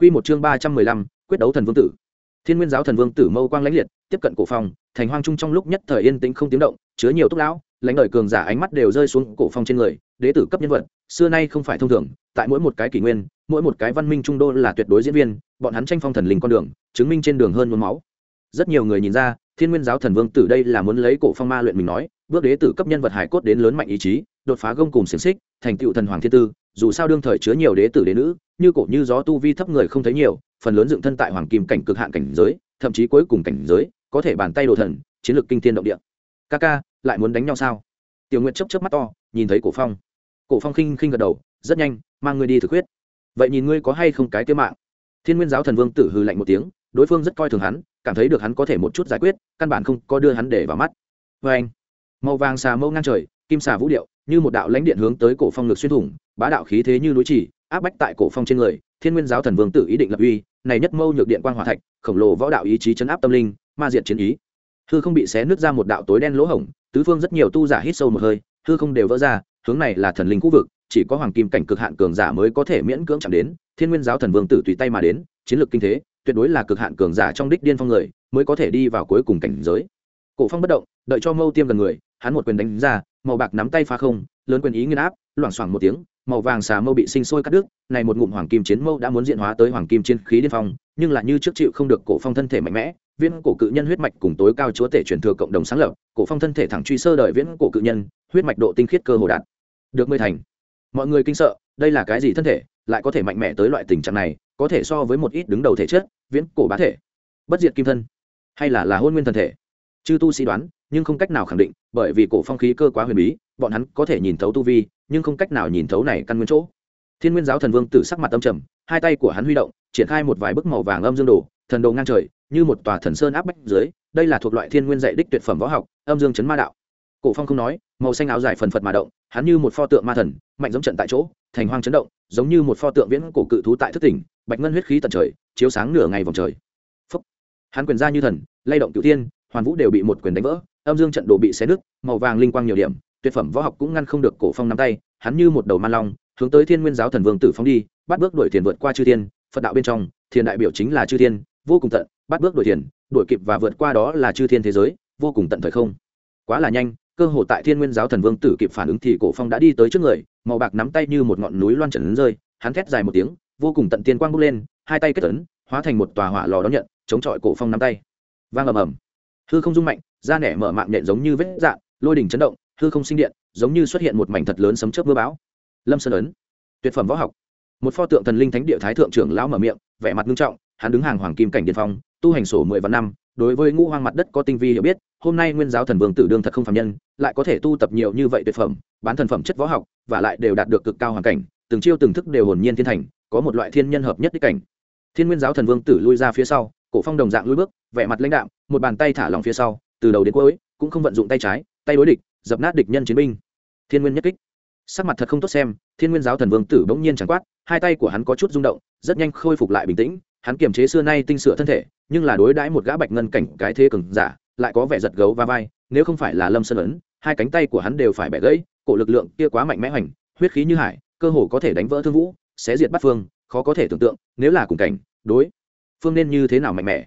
Quy một chương ba trăm mười lăm, quyết đấu thần vương tử. Thiên Nguyên giáo thần vương tử mâu quang lãnh liệt, tiếp cận cổ phong, thành hoang trung trong lúc nhất thời yên tĩnh không tiếng động, chứa nhiều tốc lão, lãnh đời cường giả ánh mắt đều rơi xuống cổ phong trên người, đế tử cấp nhân vật, xưa nay không phải thông thường, tại mỗi một cái kỷ nguyên, mỗi một cái văn minh trung đô là tuyệt đối diễn viên, bọn hắn tranh phong thần linh con đường, chứng minh trên đường hơn muốn máu. Rất nhiều người nhìn ra, Thiên Nguyên giáo thần vương tử đây là muốn lấy cổ phong ma luyện mình nói, bước đế tử cấp nhân vật hải cốt đến lớn mạnh ý chí, đột phá gông cùng xiềng xích, thành tựu thần hoàng thiên tư, dù sao đương thời chứa nhiều đế tử đế nữ, như cổ như gió tu vi thấp người không thấy nhiều, phần lớn dựng thân tại hoàng kim cảnh cực hạn cảnh giới, thậm chí cuối cùng cảnh giới, có thể bàn tay đồ thần, chiến lược kinh thiên động địa. ca ca lại muốn đánh nhau sao? Tiểu Nguyệt chớp chớp mắt to, nhìn thấy Cổ Phong. Cổ Phong khinh khinh gật đầu, rất nhanh, mang ngươi đi thực huyết. Vậy nhìn ngươi có hay không cái tiêu mạng? Thiên Nguyên giáo thần vương tử hừ lạnh một tiếng, đối phương rất coi thường hắn, cảm thấy được hắn có thể một chút giải quyết, căn bản không có đưa hắn để vào mắt. Và anh, màu vàng xà mâu ngang trời, kim xà vũ điệu, như một đạo lãnh điện hướng tới cổ phong ngực xuyên thủng, bá đạo khí thế như núi chỉ, áp bách tại cổ phong trên người. Thiên Nguyên giáo thần vương tử ý định lập uy, này nhất mâu nhược điện quang hỏa thạch, khổng lồ võ đạo ý chí chấn áp tâm linh, ma diệt chiến ý. Hư không bị xé nứt ra một đạo tối đen lỗ hổng, tứ phương rất nhiều tu giả hít sâu một hơi, hư không đều vỡ ra, hướng này là thần linh khu vực, chỉ có hoàng kim cảnh cực hạn cường giả mới có thể miễn cưỡng chạm đến. Thiên Nguyên giáo thần vương tử tùy tay mà đến, chiến lược kinh thế, tuyệt đối là cực hạn cường giả trong đích điên phong người, mới có thể đi vào cuối cùng cảnh giới. Cổ Phong bất động, đợi cho Mâu Tiêm gần người, hắn một quyền đánh ra, màu bạc nắm tay phá không, lớn quyền ý nguyên áp, loảng xoảng một tiếng, màu vàng xà mâu bị sinh sôi cắt đứt, này một ngụm hoàng kim chiến mâu đã muốn diễn hóa tới hoàng kim chiến khí điên phong, nhưng là như trước chịu không được cổ phong thân thể mạnh mẽ, viên cổ cự nhân huyết mạch cùng tối cao chúa tể truyền thừa cộng đồng sáng lập, cổ phong thân thể thẳng truy sơ đời viễn cổ cự nhân, huyết mạch độ tinh khiết cơ hồ đạt được mười thành. Mọi người kinh sợ, đây là cái gì thân thể, lại có thể mạnh mẽ tới loại tình trạng này, có thể so với một ít đứng đầu thể chất, viễn cổ bá thể, bất diệt kim thân, hay là là hôn nguyên thân thể. Chư tu sĩ đoán, nhưng không cách nào khẳng định, bởi vì cổ phong khí cơ quá huyền bí, bọn hắn có thể nhìn thấu tu vi, nhưng không cách nào nhìn thấu này căn nguyên chỗ. Thiên Nguyên giáo thần vương tử sắc mặt âm trầm, hai tay của hắn huy động, triển khai một vài bức màu vàng âm dương đồ, thần đồ ngang trời, như một tòa thần sơn áp bách dưới, đây là thuộc loại thiên nguyên dạy đích tuyệt phẩm võ học, âm dương chấn ma đạo. Cổ Phong không nói, màu xanh áo dài phần phật mà động, hắn như một pho tượng ma thần, mạnh giống trận tại chỗ, thành hoang chấn động, giống như một pho tượng viễn cổ cự thú tại thất tỉnh, bạch ngân huyết khí tận trời, chiếu sáng nửa ngày vòng trời. Phúc. Hắn quyền ra như thần, lay động cửu tiên hoàn vũ đều bị một quyền đánh vỡ, âm dương trận đồ bị xé nứt, màu vàng linh quang nhiều điểm, tuyệt phẩm võ học cũng ngăn không được cổ phong nắm tay, hắn như một đầu man long, hướng tới Thiên Nguyên giáo thần vương tử phóng đi, bắt bước đuổi tiền vượt qua chư thiên, Phật đạo bên trong, thiên đại biểu chính là chư thiên, vô cùng tận, bắt bước đuổi tiền, đuổi kịp và vượt qua đó là chư thiên thế giới, vô cùng tận thời không. Quá là nhanh, cơ hội tại Thiên Nguyên giáo thần vương tử kịp phản ứng thì cổ phong đã đi tới trước người, màu bạc nắm tay như một ngọn núi loan trần rơi, hắn thét dài một tiếng, vô cùng tận tiên quang bốc lên, hai tay kết tấn, hóa thành một tòa hỏa lò đón nhận, chống chọi cổ phong nắm tay. Vang ầm ầm. Hư không rung mạnh, da nẻ mở mạng nhện giống như vết dạn, lôi đỉnh chấn động, hư không sinh điện, giống như xuất hiện một mảnh thật lớn sấm chớp mưa bão. Lâm Sơn ấn, tuyệt phẩm võ học. Một pho tượng thần linh thánh địa thái thượng trưởng lão mở miệng, vẻ mặt nghiêm trọng, hắn đứng hàng hoàng kim cảnh điện phong, tu hành sổ mười vạn năm, đối với ngũ hoang mặt đất có tinh vi hiểu biết, hôm nay nguyên giáo thần vương tử đương thật không phàm nhân, lại có thể tu tập nhiều như vậy tuyệt phẩm, bán thần phẩm chất võ học, và lại đều đạt được cực cao hoàn cảnh, từng chiêu từng thức đều hồn nhiên thiên thành, có một loại thiên nhân hợp nhất đích cảnh. Thiên Nguyên giáo thần vương tử lui ra phía sau, cổ phong đồng dạng lui bước, vẻ mặt lãnh đạm, một bàn tay thả lỏng phía sau, từ đầu đến cuối cũng không vận dụng tay trái, tay đối địch, dập nát địch nhân chiến binh. Thiên Nguyên nhất kích. Sắc mặt thật không tốt xem, Thiên Nguyên giáo thần vương tử bỗng nhiên chẳng quát, hai tay của hắn có chút rung động, rất nhanh khôi phục lại bình tĩnh, hắn kiềm chế xưa nay tinh sửa thân thể, nhưng là đối đãi một gã bạch ngân cảnh cái thế cường giả, lại có vẻ giật gấu va vai, nếu không phải là Lâm Sơn ấn, hai cánh tay của hắn đều phải bẻ gãy, cổ lực lượng kia quá mạnh mẽ hoành, huyết khí như hải, cơ hồ có thể đánh vỡ thương vũ, xé diệt bắt phương, khó có thể tưởng tượng, nếu là cùng cảnh, đối phương nên như thế nào mạnh mẽ.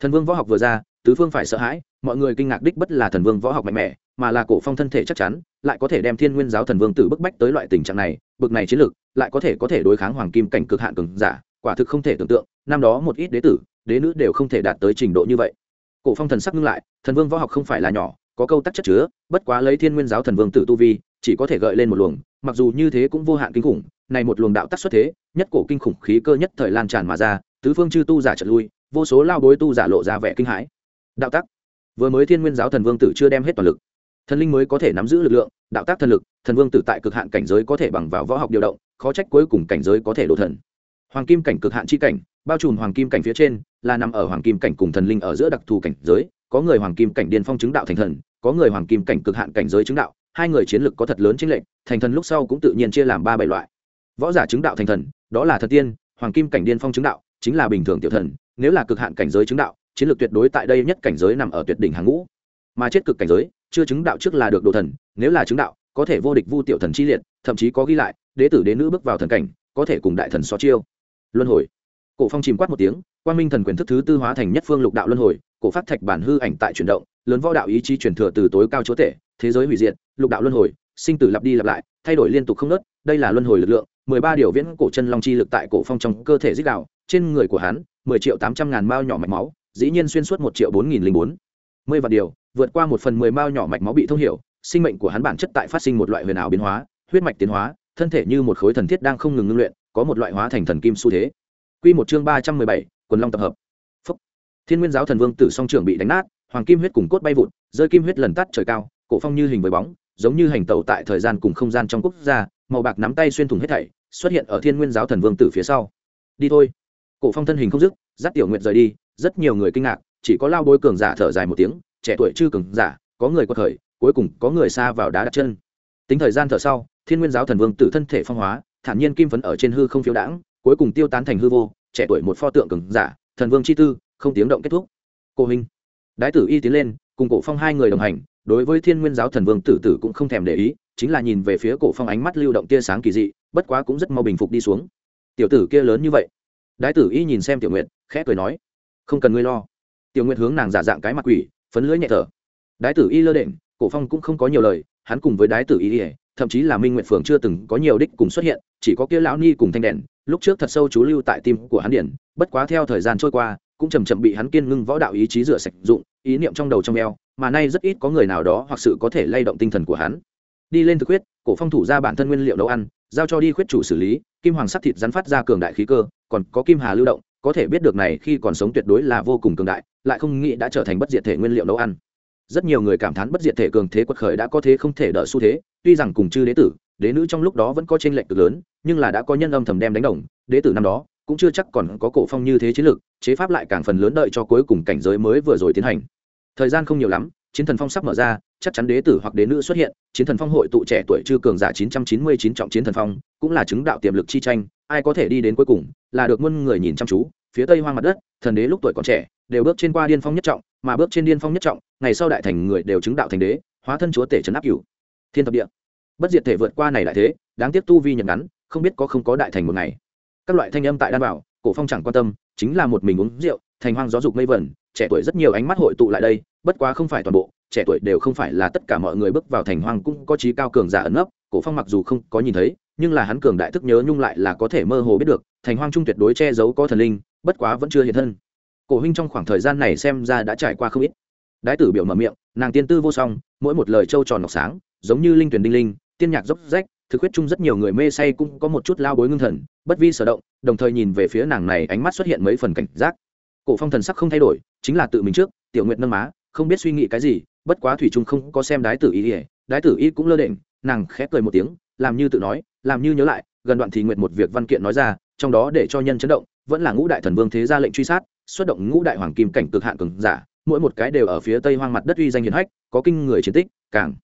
Thần Vương võ học vừa ra, tứ phương phải sợ hãi, mọi người kinh ngạc đích bất là thần vương võ học mạnh mẽ, mà là cổ phong thân thể chắc chắn, lại có thể đem Thiên Nguyên giáo thần vương tử bức bách tới loại tình trạng này, bực này chiến lực, lại có thể có thể đối kháng hoàng kim cảnh cực hạn cường giả, quả thực không thể tưởng tượng, năm đó một ít đế tử, đế nữ đều không thể đạt tới trình độ như vậy. Cổ phong thần sắc ngưng lại, thần vương võ học không phải là nhỏ, có câu tắc chất chứa, bất quá lấy Thiên Nguyên giáo thần vương tử tu vi, chỉ có thể gợi lên một luồng, mặc dù như thế cũng vô hạn kinh khủng, này một luồng đạo tắc xuất thế, nhất cổ kinh khủng khí cơ nhất thời lan tràn mà ra, tứ phương chư tu giả trận lui, vô số lao bối tu giả lộ ra vẻ kinh hãi. Đạo tắc. Vừa mới thiên nguyên giáo thần vương tử chưa đem hết toàn lực. Thần linh mới có thể nắm giữ lực lượng đạo tác thần lực thần vương tử tại cực hạn cảnh giới có thể bằng vào võ học điều động khó trách cuối cùng cảnh giới có thể đổ thần. Hoàng kim cảnh cực hạn chi cảnh bao trùm hoàng kim cảnh phía trên là nằm ở hoàng kim cảnh cùng thần linh ở giữa đặc thù cảnh giới có người hoàng kim cảnh điên phong chứng đạo thành thần có người hoàng kim cảnh cực hạn cảnh giới chứng đạo hai người chiến lực có thật lớn chính lệnh thành thần lúc sau cũng tự nhiên chia làm ba bảy loại. Võ giả chứng đạo thành thần đó là thần tiên hoàng kim cảnh điên phong chứng đạo chính là bình thường tiểu thần, nếu là cực hạn cảnh giới chứng đạo, chiến lược tuyệt đối tại đây nhất cảnh giới nằm ở tuyệt đỉnh hàng ngũ. Mà chết cực cảnh giới, chưa chứng đạo trước là được đồ thần, nếu là chứng đạo, có thể vô địch vu tiểu thần chi liệt, thậm chí có ghi lại, đế tử đế nữ bước vào thần cảnh, có thể cùng đại thần so chiêu. Luân hồi. Cổ phong chìm quát một tiếng quan minh thần quyền thức thứ tư hóa thành nhất phương lục đạo luân hồi, cổ phát thạch bản hư ảnh tại chuyển động, lớn võ đạo ý chí chuyển thừa từ tối cao chúa tể, thế giới hủy diệt, lục đạo luân hồi, sinh tử lặp đi lặp lại, thay đổi liên tục không nớt đây là luân hồi lực lượng, mười ba điều viễn cổ chân long chi lực tại cổ phong trong cơ thể dích đạo trên người của hắn, mười triệu tám trăm ngàn mao nhỏ mạch máu, dĩ nhiên xuyên suốt một triệu bốn nghìn linh bốn. Mươi vạn điều, vượt qua một phần mười mao nhỏ mạch máu bị thông hiểu, sinh mệnh của hắn bản chất tại phát sinh một loại huyền ảo biến hóa, huyết mạch tiến hóa, thân thể như một khối thần thiết đang không ngừng ngưng luyện, có một loại hóa thành thần kim xu thế. Quy một chương ba trăm mười bảy, quần long tập hợp. Phúc. thiên nguyên giáo thần vương tử song trưởng bị đánh nát, hoàng kim huyết cùng cốt bay vụt, rơi kim huyết lần tắt trời cao, cổ phong như hình với bóng, giống như hành tẩu tại thời gian cùng không gian trong quốc gia, màu bạc nắm tay xuyên thủng hết thảy, xuất hiện ở thiên nguyên giáo thần vương tử phía sau. Đi thôi cổ phong thân hình không dứt, dắt tiểu nguyện rời đi, rất nhiều người kinh ngạc, chỉ có lao bối cường giả thở dài một tiếng, trẻ tuổi chưa cường giả, có người qua thời cuối cùng có người xa vào đá đặt chân. Tính thời gian thở sau, thiên nguyên giáo thần vương tử thân thể phong hóa, thản nhiên kim phấn ở trên hư không phiếu đãng, cuối cùng tiêu tán thành hư vô, trẻ tuổi một pho tượng cường giả, thần vương chi tư, không tiếng động kết thúc. Cô hình đái tử y tiến lên, cùng cổ phong hai người đồng hành, đối với thiên nguyên giáo thần vương tử tử cũng không thèm để ý, chính là nhìn về phía cổ phong ánh mắt lưu động tia sáng kỳ dị, bất quá cũng rất mau bình phục đi xuống. Tiểu tử kia lớn như vậy đái tử y nhìn xem tiểu nguyệt, khẽ cười nói, không cần ngươi lo. Tiểu nguyệt hướng nàng giả dạng cái mặt quỷ, phấn lưỡi nhẹ thở. Đái tử y lơ đễnh, cổ phong cũng không có nhiều lời, hắn cùng với đái tử y, thậm chí là minh nguyệt phường chưa từng có nhiều đích cùng xuất hiện, chỉ có kia lão ni cùng thanh đèn, lúc trước thật sâu chú lưu tại tim của hắn điển, bất quá theo thời gian trôi qua, cũng chầm chậm bị hắn kiên ngưng võ đạo ý chí rửa sạch dụng, ý niệm trong đầu trong eo, mà nay rất ít có người nào đó hoặc sự có thể lay động tinh thần của hắn. Đi lên thực huyết, cổ phong thủ ra bản thân nguyên liệu nấu ăn, giao cho đi khuyết chủ xử lý, kim hoàng sắc thịt rắn phát ra cường đại khí cơ còn có kim hà lưu động, có thể biết được này khi còn sống tuyệt đối là vô cùng cường đại, lại không nghĩ đã trở thành bất diệt thể nguyên liệu nấu ăn. Rất nhiều người cảm thán bất diệt thể cường thế quật khởi đã có thế không thể đỡ xu thế, tuy rằng cùng chư đế tử, đế nữ trong lúc đó vẫn có tranh lệch cực lớn, nhưng là đã có nhân âm thầm đem đánh đồng, đế tử năm đó cũng chưa chắc còn có cổ phong như thế chiến lược, chế pháp lại càng phần lớn đợi cho cuối cùng cảnh giới mới vừa rồi tiến hành. Thời gian không nhiều lắm, chiến thần phong sắp mở ra chắc chắn đế tử hoặc đế nữ xuất hiện, chiến thần phong hội tụ trẻ tuổi chư cường giả 999 trọng chiến thần phong, cũng là chứng đạo tiềm lực chi tranh, ai có thể đi đến cuối cùng là được muôn người nhìn chăm chú, phía tây hoang mặt đất, thần đế lúc tuổi còn trẻ, đều bước trên qua điên phong nhất trọng, mà bước trên điên phong nhất trọng, ngày sau đại thành người đều chứng đạo thành đế, hóa thân chúa tể trấn áp cửu. Thiên thập địa. Bất diệt thể vượt qua này đại thế, đáng tiếc tu vi nhận ngắn, không biết có không có đại thành một ngày. Các loại thanh âm tại đan bảo, cổ phong chẳng quan tâm, chính là một mình uống rượu, thành hoang gió dục mây vẩn, trẻ tuổi rất nhiều ánh mắt hội tụ lại đây, bất quá không phải toàn bộ trẻ tuổi đều không phải là tất cả mọi người bước vào thành hoang cũng có trí cao cường giả ẩn nấp, cổ phong mặc dù không có nhìn thấy, nhưng là hắn cường đại thức nhớ nhung lại là có thể mơ hồ biết được, thành hoang trung tuyệt đối che giấu có thần linh, bất quá vẫn chưa hiện thân. Cổ huynh trong khoảng thời gian này xem ra đã trải qua không ít. Đái tử biểu mở miệng, nàng tiên tư vô song, mỗi một lời trâu tròn ngọc sáng, giống như linh tuyển đinh linh, tiên nhạc dốc rách, thực huyết chung rất nhiều người mê say cũng có một chút lao bối ngưng thần, bất vi sở động, đồng thời nhìn về phía nàng này, ánh mắt xuất hiện mấy phần cảnh giác. Cổ phong thần sắc không thay đổi, chính là tự mình trước, tiểu nguyện nâng má, không biết suy nghĩ cái gì bất quá thủy trung không có xem đái tử y ỉa đái tử y cũng lơ đễnh, nàng khẽ cười một tiếng, làm như tự nói, làm như nhớ lại, gần đoạn thì nguyện một việc văn kiện nói ra, trong đó để cho nhân chấn động, vẫn là ngũ đại thần vương thế ra lệnh truy sát, xuất động ngũ đại hoàng kim cảnh cực hạn cường giả, mỗi một cái đều ở phía tây hoang mặt đất uy danh hiển hách, có kinh người chiến tích, càng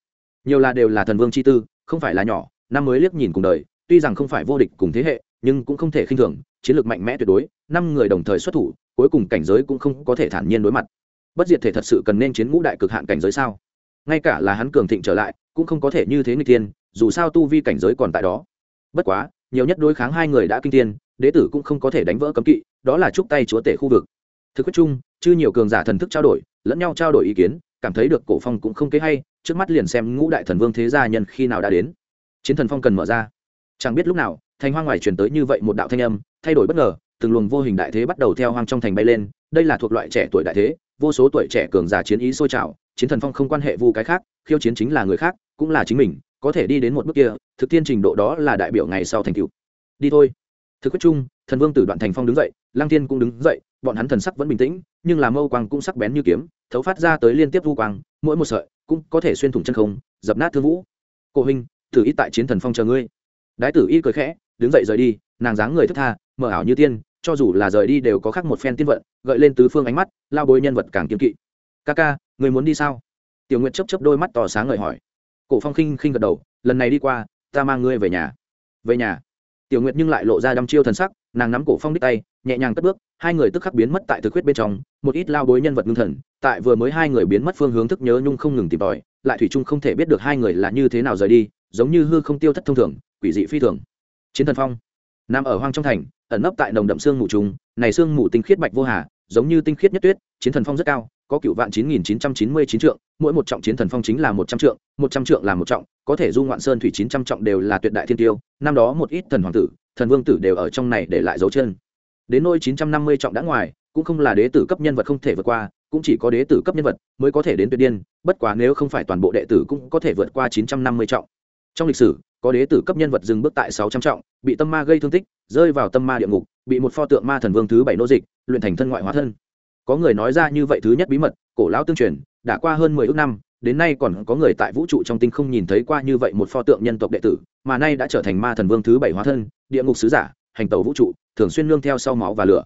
nhiều là đều là thần vương chi tư, không phải là nhỏ, năm mới liếc nhìn cùng đời, tuy rằng không phải vô địch cùng thế hệ, nhưng cũng không thể khinh thường, chiến lược mạnh mẽ tuyệt đối, năm người đồng thời xuất thủ, cuối cùng cảnh giới cũng không có thể thản nhiên đối mặt bất diệt thể thật sự cần nên chiến ngũ đại cực hạn cảnh giới sao? Ngay cả là hắn cường thịnh trở lại, cũng không có thể như thế người tiên dù sao tu vi cảnh giới còn tại đó. Bất quá, nhiều nhất đối kháng hai người đã kinh tiên đế tử cũng không có thể đánh vỡ cấm kỵ, đó là chúc tay chúa tể khu vực. Thực quyết chung, chư nhiều cường giả thần thức trao đổi, lẫn nhau trao đổi ý kiến, cảm thấy được cổ phong cũng không kế hay, trước mắt liền xem ngũ đại thần vương thế gia nhân khi nào đã đến. Chiến thần phong cần mở ra. Chẳng biết lúc nào, thành hoang ngoài truyền tới như vậy một đạo thanh âm, thay đổi bất ngờ, từng luồng vô hình đại thế bắt đầu theo hoang trong thành bay lên, đây là thuộc loại trẻ tuổi đại thế vô số tuổi trẻ cường giả chiến ý sôi trào, chiến thần phong không quan hệ vu cái khác, khiêu chiến chính là người khác, cũng là chính mình, có thể đi đến một bước kia, thực tiên trình độ đó là đại biểu ngày sau thành tựu. Đi thôi. Thực quyết chung, thần vương tử đoạn thành phong đứng dậy lang thiên cũng đứng dậy, bọn hắn thần sắc vẫn bình tĩnh, nhưng là mâu quang cũng sắc bén như kiếm, thấu phát ra tới liên tiếp vu quang, mỗi một sợi cũng có thể xuyên thủng chân không, dập nát thương vũ. Cổ huynh, thử ít tại chiến thần phong chờ ngươi. Đái tử y cười khẽ, đứng dậy rời đi, nàng dáng người thức tha mở ảo như tiên cho dù là rời đi đều có khác một phen tiên vận, gợi lên tứ phương ánh mắt, lao bối nhân vật càng kiên kỵ. Ca ca, người muốn đi sao? Tiểu nguyệt chấp chấp đôi mắt tỏ sáng ngời hỏi. Cổ phong khinh khinh gật đầu, lần này đi qua, ta mang ngươi về nhà. Về nhà? Tiểu nguyệt nhưng lại lộ ra đăm chiêu thần sắc, nàng nắm cổ phong đích tay, nhẹ nhàng cất bước, hai người tức khắc biến mất tại thực huyết bên trong, một ít lao bối nhân vật ngưng thần, tại vừa mới hai người biến mất phương hướng thức nhớ nhung không ngừng tìm tòi, lại thủy chung không thể biết được hai người là như thế nào rời đi, giống như hư không tiêu thất thông thường, quỷ dị phi thường. Chiến thần phong nằm ở hoang trong thành ẩn nấp tại nồng đậm xương mù trùng, này xương mù tinh khiết bạch vô hà, giống như tinh khiết nhất tuyết, chiến thần phong rất cao, có cựu vạn chín nghìn chín trăm chín mươi chín trượng, mỗi một trọng chiến thần phong chính là một trăm trượng, một trăm trượng là một trọng, có thể du ngoạn sơn thủy chín trăm trọng đều là tuyệt đại thiên tiêu, năm đó một ít thần hoàng tử, thần vương tử đều ở trong này để lại dấu chân. Đến nôi chín trăm năm mươi trọng đã ngoài, cũng không là đế tử cấp nhân vật không thể vượt qua, cũng chỉ có đế tử cấp nhân vật mới có thể đến tuyệt điên, bất quá nếu không phải toàn bộ đệ tử cũng có thể vượt qua chín trăm năm mươi trọng. Trong lịch sử, có đế tử cấp nhân vật dừng bước tại sáu trăm trọng, bị tâm ma gây thương tích rơi vào tâm ma địa ngục, bị một pho tượng ma thần vương thứ bảy nô dịch, luyện thành thân ngoại hóa thân. Có người nói ra như vậy thứ nhất bí mật, cổ lão tương truyền, đã qua hơn mười ước năm, đến nay còn có người tại vũ trụ trong tinh không nhìn thấy qua như vậy một pho tượng nhân tộc đệ tử, mà nay đã trở thành ma thần vương thứ bảy hóa thân, địa ngục sứ giả, hành tàu vũ trụ, thường xuyên nương theo sau máu và lửa.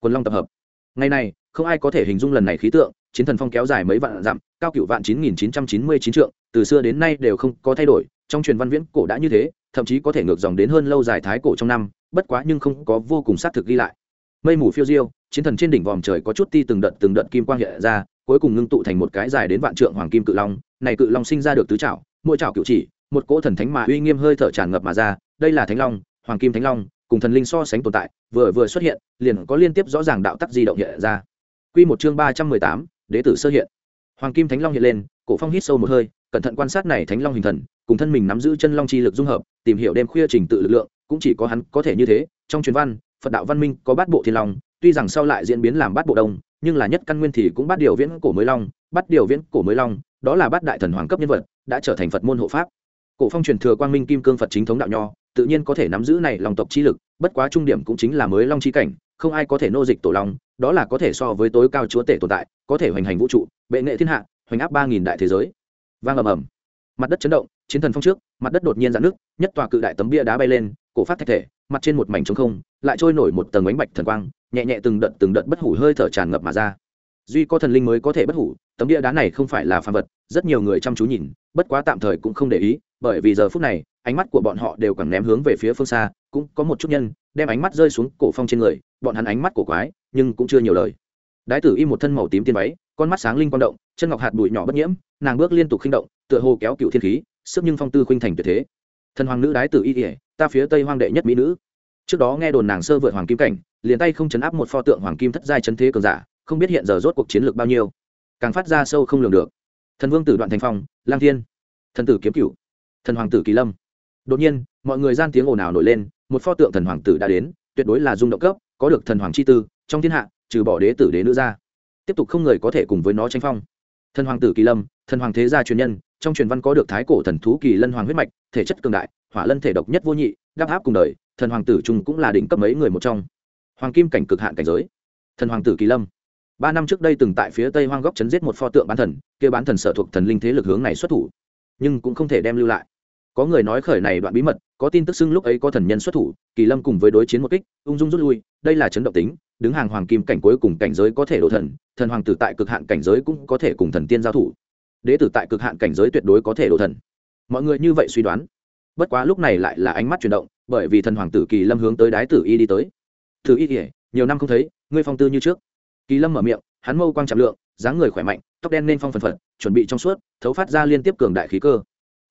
Quần long tập hợp. Ngày này không ai có thể hình dung lần này khí tượng, chiến thần phong kéo dài mấy vạn dặm, cao cựu vạn chín nghìn chín trăm chín mươi chín trượng, từ xưa đến nay đều không có thay đổi, trong truyền văn viễn cổ đã như thế, thậm chí có thể ngược dòng đến hơn lâu dài thái cổ trong năm bất quá nhưng không có vô cùng xác thực ghi lại. Mây mù phiêu diêu, chiến thần trên đỉnh vòm trời có chút ti từng đợt từng đợt kim quang hiện ra, cuối cùng ngưng tụ thành một cái dài đến vạn trượng hoàng kim cự long. Này cự long sinh ra được tứ trảo, mỗi trảo cựu chỉ, một cỗ thần thánh mà uy nghiêm hơi thở tràn ngập mà ra. Đây là thánh long, hoàng kim thánh long, cùng thần linh so sánh tồn tại, vừa vừa xuất hiện, liền có liên tiếp rõ ràng đạo tắc di động hiện ra. Quy một chương ba trăm mười tám, đế tử sơ hiện. Hoàng kim thánh long hiện lên, cổ phong hít sâu một hơi, cẩn thận quan sát này thánh long hình thần, cùng thân mình nắm giữ chân long chi lực dung hợp, tìm hiểu đêm khuya trình tự lực lượng cũng chỉ có hắn có thể như thế, trong truyền văn, phật đạo văn minh có bát bộ thiên long, tuy rằng sau lại diễn biến làm bát bộ đông, nhưng là nhất căn nguyên thì cũng bắt điều viễn cổ mới long bắt điều viễn cổ mới long, đó là bát đại thần hoàng cấp nhân vật, đã trở thành phật môn hộ pháp. Cổ phong truyền thừa quang minh kim cương phật chính thống đạo nho, tự nhiên có thể nắm giữ này lòng tộc chi lực, bất quá trung điểm cũng chính là mới long chi cảnh, không ai có thể nô dịch tổ long, đó là có thể so với tối cao chúa tể tồn tại, có thể hoành hành vũ trụ, bệ nghệ thiên hạ, hoành áp ba nghìn đại thế giới. Vang ầm ầm. Mặt đất chấn động, chiến thần phong trước, mặt đất đột nhiên dạn nước nhất tòa cự đại tấm bia đá bay lên cổ phát thạch thể, mặt trên một mảnh trống không, lại trôi nổi một tầng ánh bạch thần quang, nhẹ nhẹ từng đợt từng đợt bất hủ hơi thở tràn ngập mà ra. Duy có thần linh mới có thể bất hủ, tấm địa đá này không phải là phàm vật, rất nhiều người chăm chú nhìn, bất quá tạm thời cũng không để ý, bởi vì giờ phút này, ánh mắt của bọn họ đều càng ném hướng về phía phương xa, cũng có một chút nhân, đem ánh mắt rơi xuống cổ phong trên người, bọn hắn ánh mắt cổ quái, nhưng cũng chưa nhiều lời. Đái tử y một thân màu tím tiên váy, con mắt sáng linh quang động, chân ngọc hạt bụi nhỏ bất nhiễm, nàng bước liên tục khinh động, tựa hồ kéo cựu thiên khí, sức nhưng phong tư khuynh thành tuyệt thế thần hoàng nữ đái tử y ỉa ta phía tây hoang đệ nhất mỹ nữ. Trước đó nghe đồn nàng sơ vượt hoàng kim cảnh, liền tay không chấn áp một pho tượng hoàng kim thất giai chấn thế cường giả, không biết hiện giờ rốt cuộc chiến lược bao nhiêu. Càng phát ra sâu không lường được. Thần vương tử đoạn thành phong, lang thiên. Thần tử kiếm cửu. Thần hoàng tử kỳ lâm. Đột nhiên, mọi người gian tiếng ồn ào nổi lên, một pho tượng thần hoàng tử đã đến, tuyệt đối là dung động cấp, có được thần hoàng chi tư, trong thiên hạ, trừ bỏ đế tử đế nữ ra. Tiếp tục không người có thể cùng với nó tranh phong. Thần hoàng tử kỳ lâm, thần hoàng thế gia truyền nhân trong truyền văn có được thái cổ thần thú kỳ lân hoàng huyết mạch, thể chất cường đại, hỏa lân thể độc nhất vô nhị, đáp áp cùng đời, thần hoàng tử trung cũng là đỉnh cấp mấy người một trong. Hoàng kim cảnh cực hạn cảnh giới. Thần hoàng tử kỳ lâm. Ba năm trước đây từng tại phía tây hoang góc chấn giết một pho tượng bán thần, kia bán thần sở thuộc thần linh thế lực hướng này xuất thủ, nhưng cũng không thể đem lưu lại. Có người nói khởi này đoạn bí mật, có tin tức xưng lúc ấy có thần nhân xuất thủ, kỳ lâm cùng với đối chiến một kích, ung dung rút lui, đây là chấn động tính, đứng hàng hoàng kim cảnh cuối cùng cảnh giới có thể độ thần thần hoàng tử tại cực hạn cảnh giới cũng có thể cùng thần tiên giao thủ đế tử tại cực hạn cảnh giới tuyệt đối có thể độ thần. Mọi người như vậy suy đoán. Bất quá lúc này lại là ánh mắt chuyển động, bởi vì thần hoàng tử kỳ lâm hướng tới đái tử y đi tới. Thử y kỉa nhiều năm không thấy, ngươi phong tư như trước. Kỳ lâm mở miệng, hắn mâu quang chạm lượng, dáng người khỏe mạnh, tóc đen nên phong phần phật, chuẩn bị trong suốt, thấu phát ra liên tiếp cường đại khí cơ.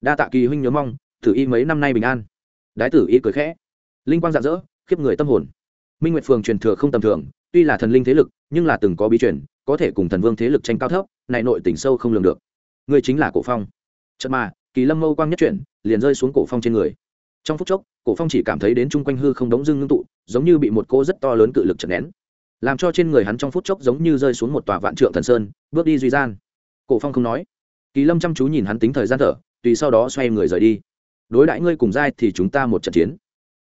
Đa tạ kỳ huynh nhớ mong thử y mấy năm nay bình an. Đái tử y cười khẽ. Linh quang rạng rỡ, khiếp người tâm hồn. Minh nguyệt phường truyền thừa không tầm thường, tuy là thần linh thế lực, nhưng là từng có bí truyền, có thể cùng thần vương thế lực tranh cao thấp, này nội tỉnh sâu không lường được ngươi chính là cổ phong. Chợt mà, kỳ lâm mâu quang nhất chuyển, liền rơi xuống cổ phong trên người. Trong phút chốc, cổ phong chỉ cảm thấy đến chung quanh hư không đống dưng ngưng tụ, giống như bị một cô rất to lớn cự lực chật nén. Làm cho trên người hắn trong phút chốc giống như rơi xuống một tòa vạn trượng thần sơn, bước đi duy gian. Cổ phong không nói. Kỳ lâm chăm chú nhìn hắn tính thời gian thở, tùy sau đó xoay người rời đi. Đối đãi ngươi cùng giai thì chúng ta một trận chiến.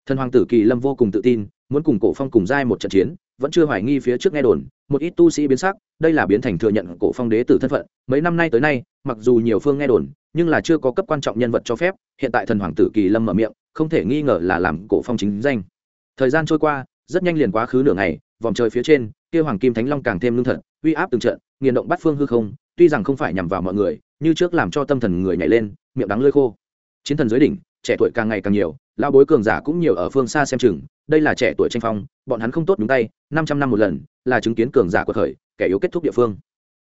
Thần hoàng tử kỳ lâm vô cùng tự tin, muốn cùng cổ phong cùng giai một trận chiến vẫn chưa hoài nghi phía trước nghe đồn, một ít tu sĩ biến sắc, đây là biến thành thừa nhận cổ phong đế tử thân phận. Mấy năm nay tới nay, mặc dù nhiều phương nghe đồn, nhưng là chưa có cấp quan trọng nhân vật cho phép, hiện tại thần hoàng tử kỳ lâm mở miệng, không thể nghi ngờ là làm cổ phong chính danh. Thời gian trôi qua, rất nhanh liền quá khứ nửa ngày, vòng trời phía trên, kia hoàng kim thánh long càng thêm lương thật, uy áp từng trận, nghiền động bắt phương hư không, tuy rằng không phải nhằm vào mọi người, như trước làm cho tâm thần người nhảy lên, miệng đắng lơi khô. Chiến thần dưới đỉnh trẻ tuổi càng ngày càng nhiều lao bối cường giả cũng nhiều ở phương xa xem chừng, đây là trẻ tuổi tranh phong, bọn hắn không tốt nhúng tay, năm trăm năm một lần, là chứng kiến cường giả của khởi, kẻ yếu kết thúc địa phương.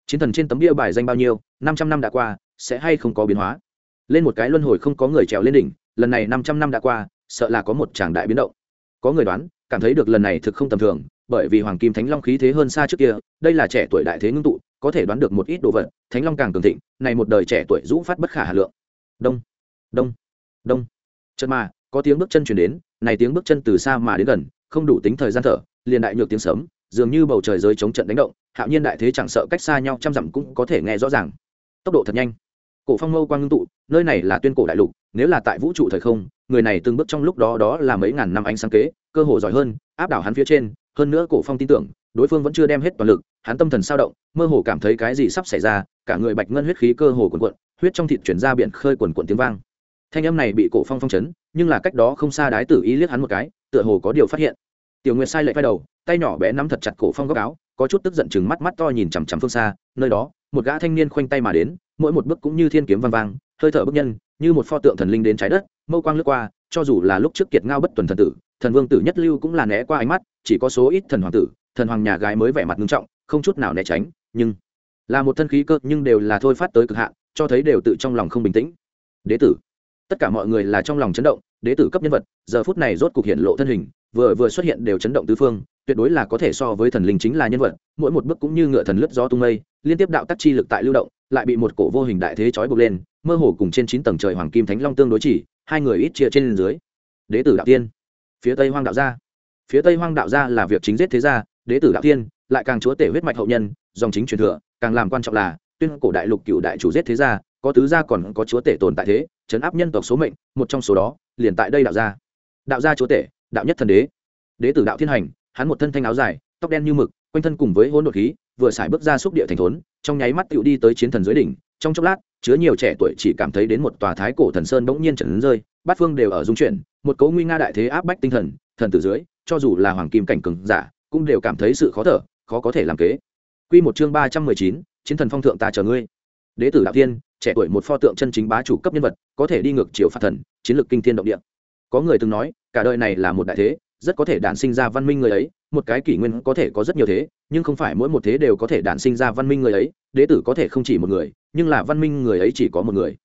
Chiến thần trên tấm bia bài danh bao nhiêu, năm trăm năm đã qua, sẽ hay không có biến hóa? Lên một cái luân hồi không có người trèo lên đỉnh, lần này năm trăm năm đã qua, sợ là có một tràng đại biến động. Có người đoán, cảm thấy được lần này thực không tầm thường, bởi vì hoàng kim thánh long khí thế hơn xa trước kia, đây là trẻ tuổi đại thế ngưng tụ, có thể đoán được một ít đồ vật, thánh long càng cường thịnh, này một đời trẻ tuổi rũ phát bất khả hà lượng. Đông đông đông. Chân mà, có tiếng bước chân chuyển đến, này tiếng bước chân từ xa mà đến gần, không đủ tính thời gian thở, liền đại nhược tiếng sớm dường như bầu trời rơi chống trận đánh động, hạo nhiên đại thế chẳng sợ cách xa nhau trăm dặm cũng có thể nghe rõ ràng. Tốc độ thật nhanh. Cổ phong mâu quang ngưng tụ, nơi này là tuyên cổ đại lục, nếu là tại vũ trụ thời không, người này từng bước trong lúc đó đó là mấy ngàn năm ánh sáng kế, cơ hồ giỏi hơn, áp đảo hắn phía trên, hơn nữa cổ phong tin tưởng, đối phương vẫn chưa đem hết toàn lực, hắn tâm thần sao động, mơ hồ cảm thấy cái gì sắp xảy ra, cả người bạch ngân huyết khí cơ hồ cuồn cuộn, huyết trong thịt chuyển ra biển khơi cuộn cuộn tiếng vang thanh âm này bị cổ phong phong chấn, nhưng là cách đó không xa đái tử ý liếc hắn một cái, tựa hồ có điều phát hiện. Tiểu nguyệt sai lệ vai đầu, tay nhỏ bé nắm thật chặt cổ phong góc áo, có chút tức giận chừng mắt mắt to nhìn chằm chằm phương xa, nơi đó, một gã thanh niên khoanh tay mà đến, mỗi một bước cũng như thiên kiếm vang vang, hơi thở bức nhân, như một pho tượng thần linh đến trái đất, mâu quang lướt qua, cho dù là lúc trước kiệt ngao bất tuần thần tử, thần vương tử nhất lưu cũng là né qua ánh mắt, chỉ có số ít thần hoàng tử, thần hoàng nhà gái mới vẻ mặt nghiêm trọng, không chút nào né tránh, nhưng là một thân khí cơ nhưng đều là thôi phát tới cực hạn, cho thấy đều tự trong lòng không bình tĩnh. Đế tử tất cả mọi người là trong lòng chấn động, đế tử cấp nhân vật, giờ phút này rốt cục hiện lộ thân hình, vừa vừa xuất hiện đều chấn động tứ phương, tuyệt đối là có thể so với thần linh chính là nhân vật, mỗi một bước cũng như ngựa thần lướt gió tung mây, liên tiếp đạo tắc chi lực tại lưu động, lại bị một cổ vô hình đại thế trói buộc lên, mơ hồ cùng trên chín tầng trời hoàng kim thánh long tương đối chỉ, hai người ít chia trên dưới. Đế tử đạo tiên. Phía tây hoang đạo gia. Phía tây hoang đạo gia là việc chính giết thế gia, đế tử đạo tiên, lại càng chúa tể huyết mạch hậu nhân, dòng chính truyền thừa, càng làm quan trọng là, tuyên cổ đại lục cựu đại chủ giết thế gia có tứ gia còn có chúa tể tồn tại thế chấn áp nhân tộc số mệnh, một trong số đó, liền tại đây đạo gia. Đạo gia chúa tể, đạo nhất thần đế. Đế tử đạo thiên hành, hắn một thân thanh áo dài, tóc đen như mực, quanh thân cùng với hỗn độn khí, vừa xài bước ra xúc địa thành thốn, trong nháy mắt tựu đi tới chiến thần dưới đỉnh, trong chốc lát, chứa nhiều trẻ tuổi chỉ cảm thấy đến một tòa thái cổ thần sơn bỗng nhiên trần rơi, bát phương đều ở dung chuyển, một cấu nguy nga đại thế áp bách tinh thần thần tử dưới, cho dù là hoàng kim cảnh cường giả, cũng đều cảm thấy sự khó thở, khó có thể làm kế. Quy một chương ba trăm mười chín, chiến thần phong thượng ta chờ ngươi. Đế tử đạo thiên trẻ tuổi một pho tượng chân chính bá chủ cấp nhân vật, có thể đi ngược chiều phạt thần, chiến lược kinh thiên động địa. Có người từng nói, cả đời này là một đại thế, rất có thể đản sinh ra văn minh người ấy, một cái kỷ nguyên có thể có rất nhiều thế, nhưng không phải mỗi một thế đều có thể đản sinh ra văn minh người ấy, đế tử có thể không chỉ một người, nhưng là văn minh người ấy chỉ có một người.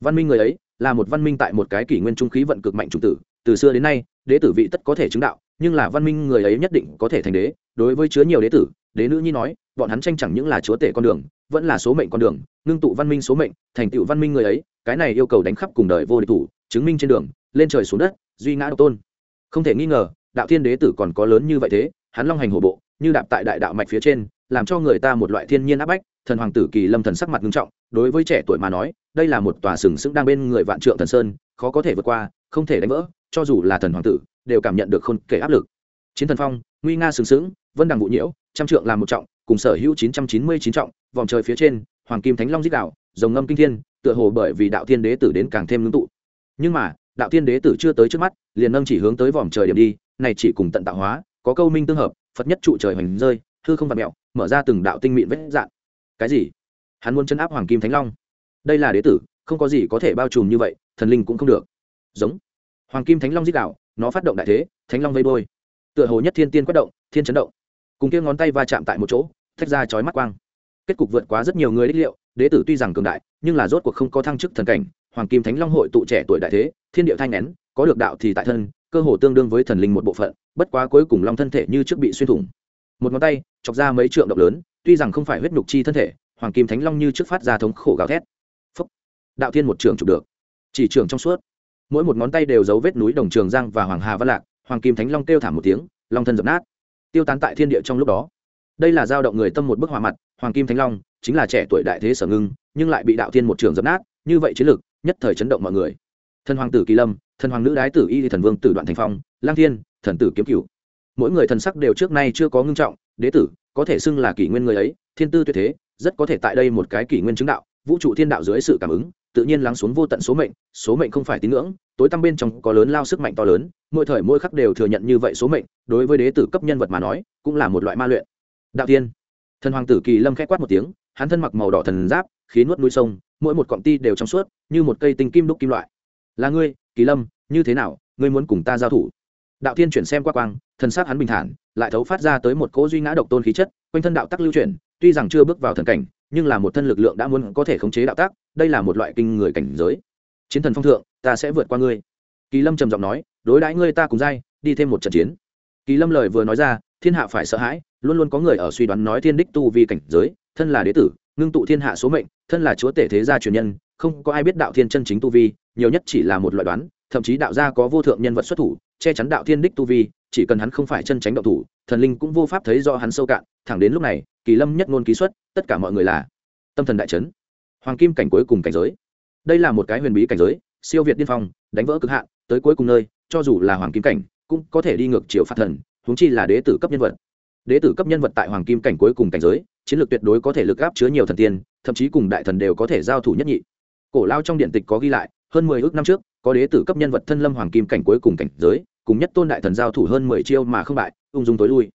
Văn minh người ấy là một văn minh tại một cái kỷ nguyên trung khí vận cực mạnh trung tử, từ xưa đến nay, đế tử vị tất có thể chứng đạo, nhưng là văn minh người ấy nhất định có thể thành đế. Đối với chứa nhiều đế tử, đế nữ nhi nói, bọn hắn tranh chẳng những là chúa tể con đường vẫn là số mệnh con đường, ngưng tụ văn minh số mệnh, thành tựu văn minh người ấy, cái này yêu cầu đánh khắp cùng đời vô địch thủ, chứng minh trên đường, lên trời xuống đất, duy ngã độc tôn. Không thể nghi ngờ, đạo thiên đế tử còn có lớn như vậy thế, hắn long hành hổ bộ, như đạp tại đại đạo mạch phía trên, làm cho người ta một loại thiên nhiên áp bách, thần hoàng tử kỳ lâm thần sắc mặt nghiêm trọng, đối với trẻ tuổi mà nói, đây là một tòa sừng sững đang bên người vạn trượng thần sơn, khó có thể vượt qua, không thể đánh vỡ, cho dù là thần hoàng tử, đều cảm nhận được khôn kể áp lực chiến thần phong, nguy nga sừng sững, vân đằng vụ nhiễu, trăm trượng làm một trọng, cùng sở hữu chín trăm chín mươi chín trọng, vòng trời phía trên, hoàng kim thánh long dích đạo, rồng ngâm kinh thiên, tựa hồ bởi vì đạo thiên đế tử đến càng thêm ngưng tụ. Nhưng mà, đạo thiên đế tử chưa tới trước mắt, liền nâng chỉ hướng tới vòm trời điểm đi, này chỉ cùng tận tạo hóa, có câu minh tương hợp, phật nhất trụ trời hoành rơi thư không vặt mẹo, mở ra từng đạo tinh mịn vết dạn cái gì? Hắn muốn chấn áp hoàng kim thánh long. Đây là đế tử, không có gì có thể bao trùm như vậy, thần linh cũng không được. Giống. Hoàng kim thánh long dích đạo, nó phát động đại thế, thánh long vây bôi tựa hồ nhất thiên tiên quất động, thiên chấn động. Cùng kia ngón tay va chạm tại một chỗ, thách ra chói mắt quang. Kết cục vượt quá rất nhiều người đích liệu, đế tử tuy rằng cường đại, nhưng là rốt cuộc không có thăng chức thần cảnh, hoàng kim thánh long hội tụ trẻ tuổi đại thế, thiên điệu thanh nén, có được đạo thì tại thân, cơ hồ tương đương với thần linh một bộ phận, bất quá cuối cùng long thân thể như trước bị xuyên thủng. Một ngón tay, chọc ra mấy trượng động lớn, tuy rằng không phải huyết nhục chi thân thể, hoàng kim thánh long như trước phát ra thống khổ gào thét. Phúc. đạo thiên một trường chụp được. Chỉ trường trong suốt. Mỗi một ngón tay đều giấu vết núi đồng trường giang và hoàng hà văn lạc hoàng kim thánh long kêu thảm một tiếng long thân dập nát tiêu tán tại thiên địa trong lúc đó. Đây là dao động người tâm một bức hỏa mặt hoàng kim thánh long chính là trẻ tuổi đại thế sở ngưng nhưng lại bị đạo thiên một trường dập nát như vậy chiến lực, nhất thời chấn động mọi người. Thần hoàng tử kỳ lâm thần hoàng nữ đái tử y thần vương tử đoạn thành phong lang thiên thần tử kiếm cửu. Mỗi người thần sắc đều trước nay chưa có ngưng trọng đế tử có thể xưng là kỷ nguyên người ấy thiên tư tuyệt thế rất có thể tại đây một cái kỷ nguyên chứng đạo vũ trụ thiên đạo dưới sự cảm ứng tự nhiên lắng xuống vô tận số mệnh số mệnh không phải tín ngưỡng, tối tăm bên trong có lớn lao sức mạnh to lớn, mỗi thời mỗi khắc đều thừa nhận như vậy số mệnh, đối với đế tử cấp nhân vật mà nói, cũng là một loại ma luyện. Đạo tiên. Thần hoàng tử kỳ lâm khẽ quát một tiếng, hắn thân mặc màu đỏ thần giáp, khí nuốt núi sông, mỗi một cọng ti đều trong suốt, như một cây tinh kim đúc kim loại. Là ngươi, kỳ lâm, như thế nào, ngươi muốn cùng ta giao thủ? Đạo tiên chuyển xem qua quang, thần sắc hắn bình thản, lại thấu phát ra tới một cỗ duy ngã độc tôn khí chất, quanh thân đạo tắc lưu chuyển, tuy rằng chưa bước vào thần cảnh nhưng là một thân lực lượng đã muốn có thể khống chế đạo tác, đây là một loại kinh người cảnh giới. Chiến thần phong thượng, ta sẽ vượt qua ngươi. Kỳ lâm trầm giọng nói, đối đãi ngươi ta cùng dai đi thêm một trận chiến. Kỳ lâm lời vừa nói ra, thiên hạ phải sợ hãi, luôn luôn có người ở suy đoán nói thiên đích tu vi cảnh giới, thân là đế tử, ngưng tụ thiên hạ số mệnh, thân là chúa tể thế gia truyền nhân, không có ai biết đạo thiên chân chính tu vi, nhiều nhất chỉ là một loại đoán, thậm chí đạo gia có vô thượng nhân vật xuất thủ, che chắn đạo thiên đích tu vi, chỉ cần hắn không phải chân tránh đạo thủ, thần linh cũng vô pháp thấy do hắn sâu cạn. Thẳng đến lúc này, kỳ lâm nhất ngôn ký xuất tất cả mọi người là tâm thần đại trấn hoàng kim cảnh cuối cùng cảnh giới. Đây là một cái huyền bí cảnh giới, siêu việt điên phong, đánh vỡ cực hạn, tới cuối cùng nơi, cho dù là hoàng kim cảnh, cũng có thể đi ngược chiều phạt thần, huống chi là đế tử cấp nhân vật. Đế tử cấp nhân vật tại hoàng kim cảnh cuối cùng cảnh giới, chiến lược tuyệt đối có thể lực áp chứa nhiều thần tiên, thậm chí cùng đại thần đều có thể giao thủ nhất nhị. Cổ lao trong điện tịch có ghi lại, hơn mười ước năm trước, có đế tử cấp nhân vật thân lâm hoàng kim cảnh cuối cùng cảnh giới, cùng nhất tôn đại thần giao thủ hơn mười chiêu mà không bại, ung dung tối lui.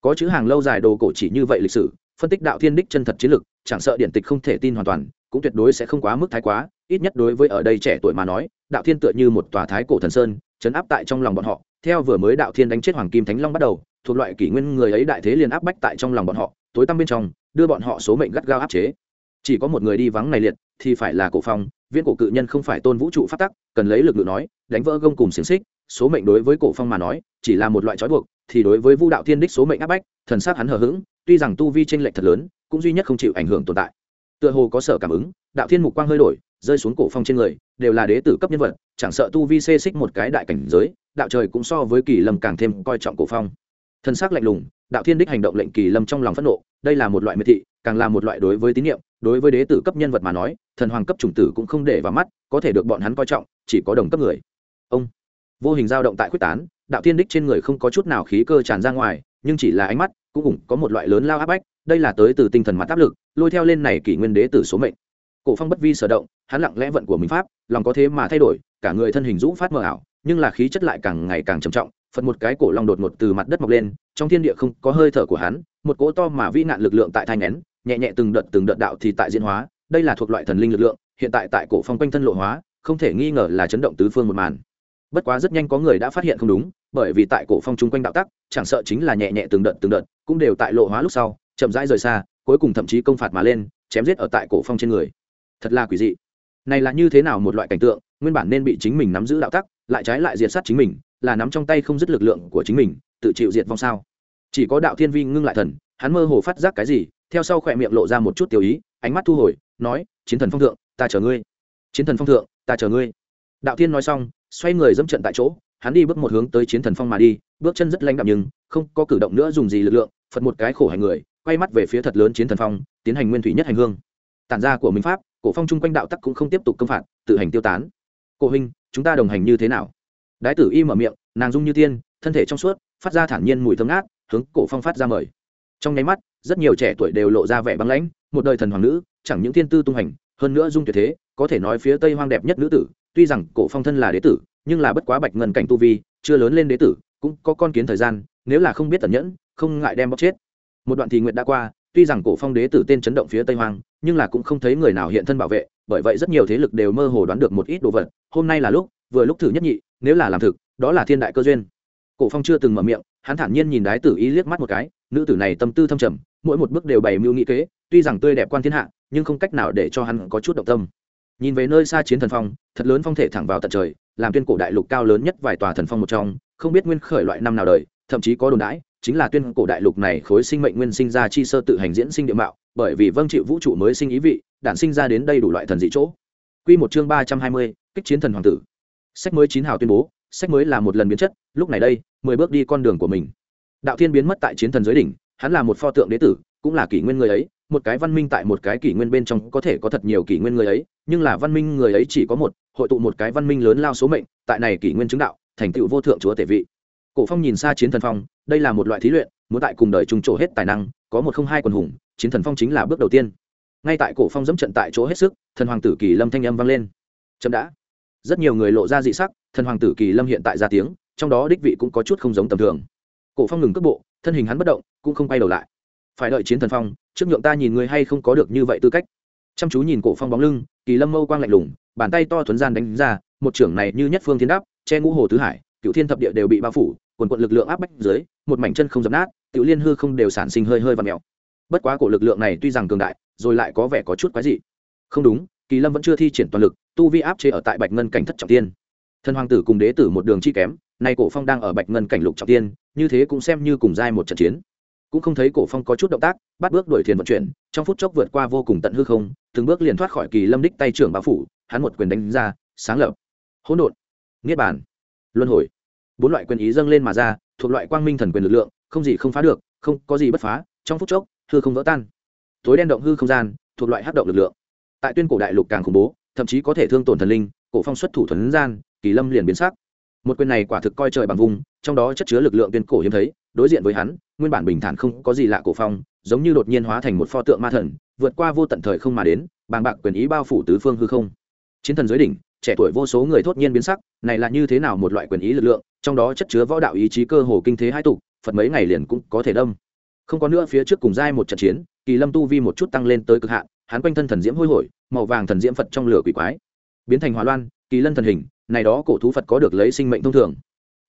Có chữ hàng lâu dài đồ cổ chỉ như vậy lịch sử phân tích đạo thiên đích chân thật chiến lực chẳng sợ điện tịch không thể tin hoàn toàn, cũng tuyệt đối sẽ không quá mức thái quá, ít nhất đối với ở đây trẻ tuổi mà nói, đạo thiên tựa như một tòa thái cổ thần sơn, chấn áp tại trong lòng bọn họ. Theo vừa mới đạo thiên đánh chết hoàng kim thánh long bắt đầu, thuộc loại kỷ nguyên người ấy đại thế liền áp bách tại trong lòng bọn họ, tối tăm bên trong, đưa bọn họ số mệnh gắt gao áp chế. Chỉ có một người đi vắng này liệt, thì phải là cổ phong viên cổ cự nhân không phải tôn vũ trụ phát tắc, cần lấy lực lượng nói, đánh vỡ gông cùng xiềng xích, số mệnh đối với cổ phong mà nói, chỉ là một loại trói buộc, thì đối với vu đạo thiên đích số mệnh áp bách, thần sát hắn hờ hững tuy rằng tu vi trên lệch thật lớn, cũng duy nhất không chịu ảnh hưởng tồn tại. Tựa hồ có sở cảm ứng, đạo thiên mục quang hơi đổi, rơi xuống cổ phong trên người, đều là đế tử cấp nhân vật, chẳng sợ tu vi xê xích một cái đại cảnh giới, đạo trời cũng so với kỳ lâm càng thêm coi trọng cổ phong. Thân xác lạnh lùng, đạo thiên đích hành động lệnh kỳ lâm trong lòng phẫn nộ, đây là một loại miệt thị, càng là một loại đối với tín nhiệm. Đối với đế tử cấp nhân vật mà nói, thần hoàng cấp chủng tử cũng không để vào mắt, có thể được bọn hắn coi trọng, chỉ có đồng cấp người. Ông, vô hình dao động tại quyết tán, đạo thiên đích trên người không có chút nào khí cơ tràn ra ngoài, nhưng chỉ là ánh mắt cũng cũng có một loại lớn lao áp bách, đây là tới từ tinh thần mặt áp lực, lôi theo lên này kỷ nguyên đế tử số mệnh. Cổ phong bất vi sở động, hắn lặng lẽ vận của mình pháp, lòng có thế mà thay đổi, cả người thân hình rũ phát mờ ảo, nhưng là khí chất lại càng ngày càng trầm trọng, phật một cái cổ long đột ngột từ mặt đất mọc lên, trong thiên địa không có hơi thở của hắn, một cỗ to mà vĩ nạn lực lượng tại thai nén, nhẹ nhẹ từng đợt từng đợt đạo thì tại diễn hóa, đây là thuộc loại thần linh lực lượng, hiện tại tại cổ phong quanh thân lộ hóa, không thể nghi ngờ là chấn động tứ phương một màn bất quá rất nhanh có người đã phát hiện không đúng, bởi vì tại cổ phong chung quanh đạo tắc, chẳng sợ chính là nhẹ nhẹ từng đợt từng đợt, cũng đều tại lộ hóa lúc sau, chậm rãi rời xa, cuối cùng thậm chí công phạt mà lên, chém giết ở tại cổ phong trên người. Thật là quỷ dị. Này là như thế nào một loại cảnh tượng, nguyên bản nên bị chính mình nắm giữ đạo tắc, lại trái lại diệt sát chính mình, là nắm trong tay không dứt lực lượng của chính mình, tự chịu diệt vong sao? Chỉ có đạo thiên vi ngưng lại thần, hắn mơ hồ phát giác cái gì, theo sau khỏe miệng lộ ra một chút tiểu ý, ánh mắt thu hồi, nói, chiến thần phong thượng, ta chờ ngươi. Chiến thần phong thượng, ta chờ ngươi. Đạo thiên nói xong xoay người dẫm trận tại chỗ, hắn đi bước một hướng tới chiến thần phong mà đi, bước chân rất lãnh đạm nhưng không có cử động nữa dùng gì lực lượng, phật một cái khổ hành người, quay mắt về phía thật lớn chiến thần phong, tiến hành nguyên thủy nhất hành hương. Tản ra của minh pháp, cổ phong chung quanh đạo tắc cũng không tiếp tục công phạt, tự hành tiêu tán. Cổ huynh, chúng ta đồng hành như thế nào? Đái tử y mở miệng, nàng dung như tiên, thân thể trong suốt, phát ra thản nhiên mùi thơm ngát, hướng cổ phong phát ra mời. Trong nháy mắt, rất nhiều trẻ tuổi đều lộ ra vẻ băng lãnh, một đời thần hoàng nữ, chẳng những thiên tư tung hành hơn nữa dung tuyệt thế có thể nói phía tây hoang đẹp nhất nữ tử, tuy rằng cổ phong thân là đế tử, nhưng là bất quá bạch ngân cảnh tu vi, chưa lớn lên đế tử, cũng có con kiến thời gian, nếu là không biết tẩn nhẫn, không ngại đem bóc chết. Một đoạn thì nguyện đã qua, tuy rằng cổ phong đế tử tên chấn động phía tây hoang, nhưng là cũng không thấy người nào hiện thân bảo vệ, bởi vậy rất nhiều thế lực đều mơ hồ đoán được một ít đồ vật. Hôm nay là lúc, vừa lúc thử nhất nhị, nếu là làm thực, đó là thiên đại cơ duyên. Cổ phong chưa từng mở miệng, hắn thản nhiên nhìn đái tử ý liếc mắt một cái, nữ tử này tâm tư thâm trầm, mỗi một bước đều bày mưu nghị kế, tuy rằng tươi đẹp quan thiên hạ, nhưng không cách nào để cho hắn có chút động tâm nhìn về nơi xa chiến thần phong, thật lớn phong thể thẳng vào tận trời, làm tuyên cổ đại lục cao lớn nhất vài tòa thần phong một trong, không biết nguyên khởi loại năm nào đời, thậm chí có đồn đãi, chính là tuyên cổ đại lục này khối sinh mệnh nguyên sinh ra chi sơ tự hành diễn sinh địa mạo, bởi vì vâng chịu vũ trụ mới sinh ý vị, đản sinh ra đến đây đủ loại thần dị chỗ. Quy một chương ba trăm hai mươi, kích chiến thần hoàng tử. Sách mới chín hào tuyên bố, sách mới là một lần biến chất, lúc này đây, mười bước đi con đường của mình. Đạo thiên biến mất tại chiến thần giới đỉnh, hắn là một pho tượng đế tử, cũng là kỷ nguyên người ấy một cái văn minh tại một cái kỷ nguyên bên trong có thể có thật nhiều kỷ nguyên người ấy, nhưng là văn minh người ấy chỉ có một, hội tụ một cái văn minh lớn lao số mệnh, tại này kỷ nguyên chứng đạo, thành tựu vô thượng chúa tể vị. Cổ phong nhìn xa chiến thần phong, đây là một loại thí luyện, muốn tại cùng đời trùng trổ hết tài năng, có một không hai quần hùng, chiến thần phong chính là bước đầu tiên. Ngay tại cổ phong dẫm trận tại chỗ hết sức, thần hoàng tử kỳ lâm thanh âm vang lên. Chậm đã. Rất nhiều người lộ ra dị sắc, thần hoàng tử kỳ lâm hiện tại ra tiếng, trong đó đích vị cũng có chút không giống tầm thường. Cổ phong ngừng cước bộ, thân hình hắn bất động, cũng không quay đầu lại phải đợi chiến thần phong, trước nhượng ta nhìn người hay không có được như vậy tư cách. Chăm chú nhìn cổ phong bóng lưng, kỳ lâm mâu quang lạnh lùng, bàn tay to thuấn gian đánh ra, một trưởng này như nhất phương thiên đáp, che ngũ hồ tứ hải, cựu thiên thập địa đều bị bao phủ, quần quận lực lượng áp bách dưới, một mảnh chân không dập nát, tiểu liên hư không đều sản sinh hơi hơi và mèo. Bất quá cổ lực lượng này tuy rằng cường đại, rồi lại có vẻ có chút quái dị. Không đúng, kỳ lâm vẫn chưa thi triển toàn lực, tu vi áp chế ở tại bạch ngân cảnh thất trọng tiên. Thân hoàng tử cùng đế tử một đường chi kém, nay cổ phong đang ở bạch ngân cảnh lục trọng tiên, như thế cũng xem như cùng giai một trận chiến cũng không thấy cổ phong có chút động tác, bắt bước đuổi thiền vận chuyển, trong phút chốc vượt qua vô cùng tận hư không, từng bước liền thoát khỏi kỳ lâm đích tay trưởng bá phủ, hắn một quyền đánh ra, sáng lập. Hỗn độn. Niết bàn. Luân hồi. Bốn loại quyền ý dâng lên mà ra, thuộc loại quang minh thần quyền lực lượng, không gì không phá được, không có gì bất phá, trong phút chốc, hư không vỡ tan. Tối đen động hư không gian, thuộc loại hấp động lực lượng. Tại tuyên cổ đại lục càng khủng bố, thậm chí có thể thương tổn thần linh, cổ phong xuất thủ thuần gian, kỳ lâm liền biến sắc. Một quyền này quả thực coi trời bằng vùng, trong đó chất chứa lực lượng tuyên cổ hiếm thấy đối diện với hắn, nguyên bản bình thản không có gì lạ cổ phong, giống như đột nhiên hóa thành một pho tượng ma thần, vượt qua vô tận thời không mà đến, bàng bạc quyền ý bao phủ tứ phương hư không. Chiến thần dưới đỉnh, trẻ tuổi vô số người thốt nhiên biến sắc, này là như thế nào một loại quyền ý lực lượng, trong đó chất chứa võ đạo ý chí cơ hồ kinh thế hai tục phật mấy ngày liền cũng có thể đâm. Không có nữa phía trước cùng giai một trận chiến, kỳ lâm tu vi một chút tăng lên tới cực hạn, hắn quanh thân thần diễm hôi hổi, màu vàng thần diễm phật trong lửa quỷ quái. Biến thành hòa loan, kỳ lân thần hình, này đó cổ thú phật có được lấy sinh mệnh thông thường.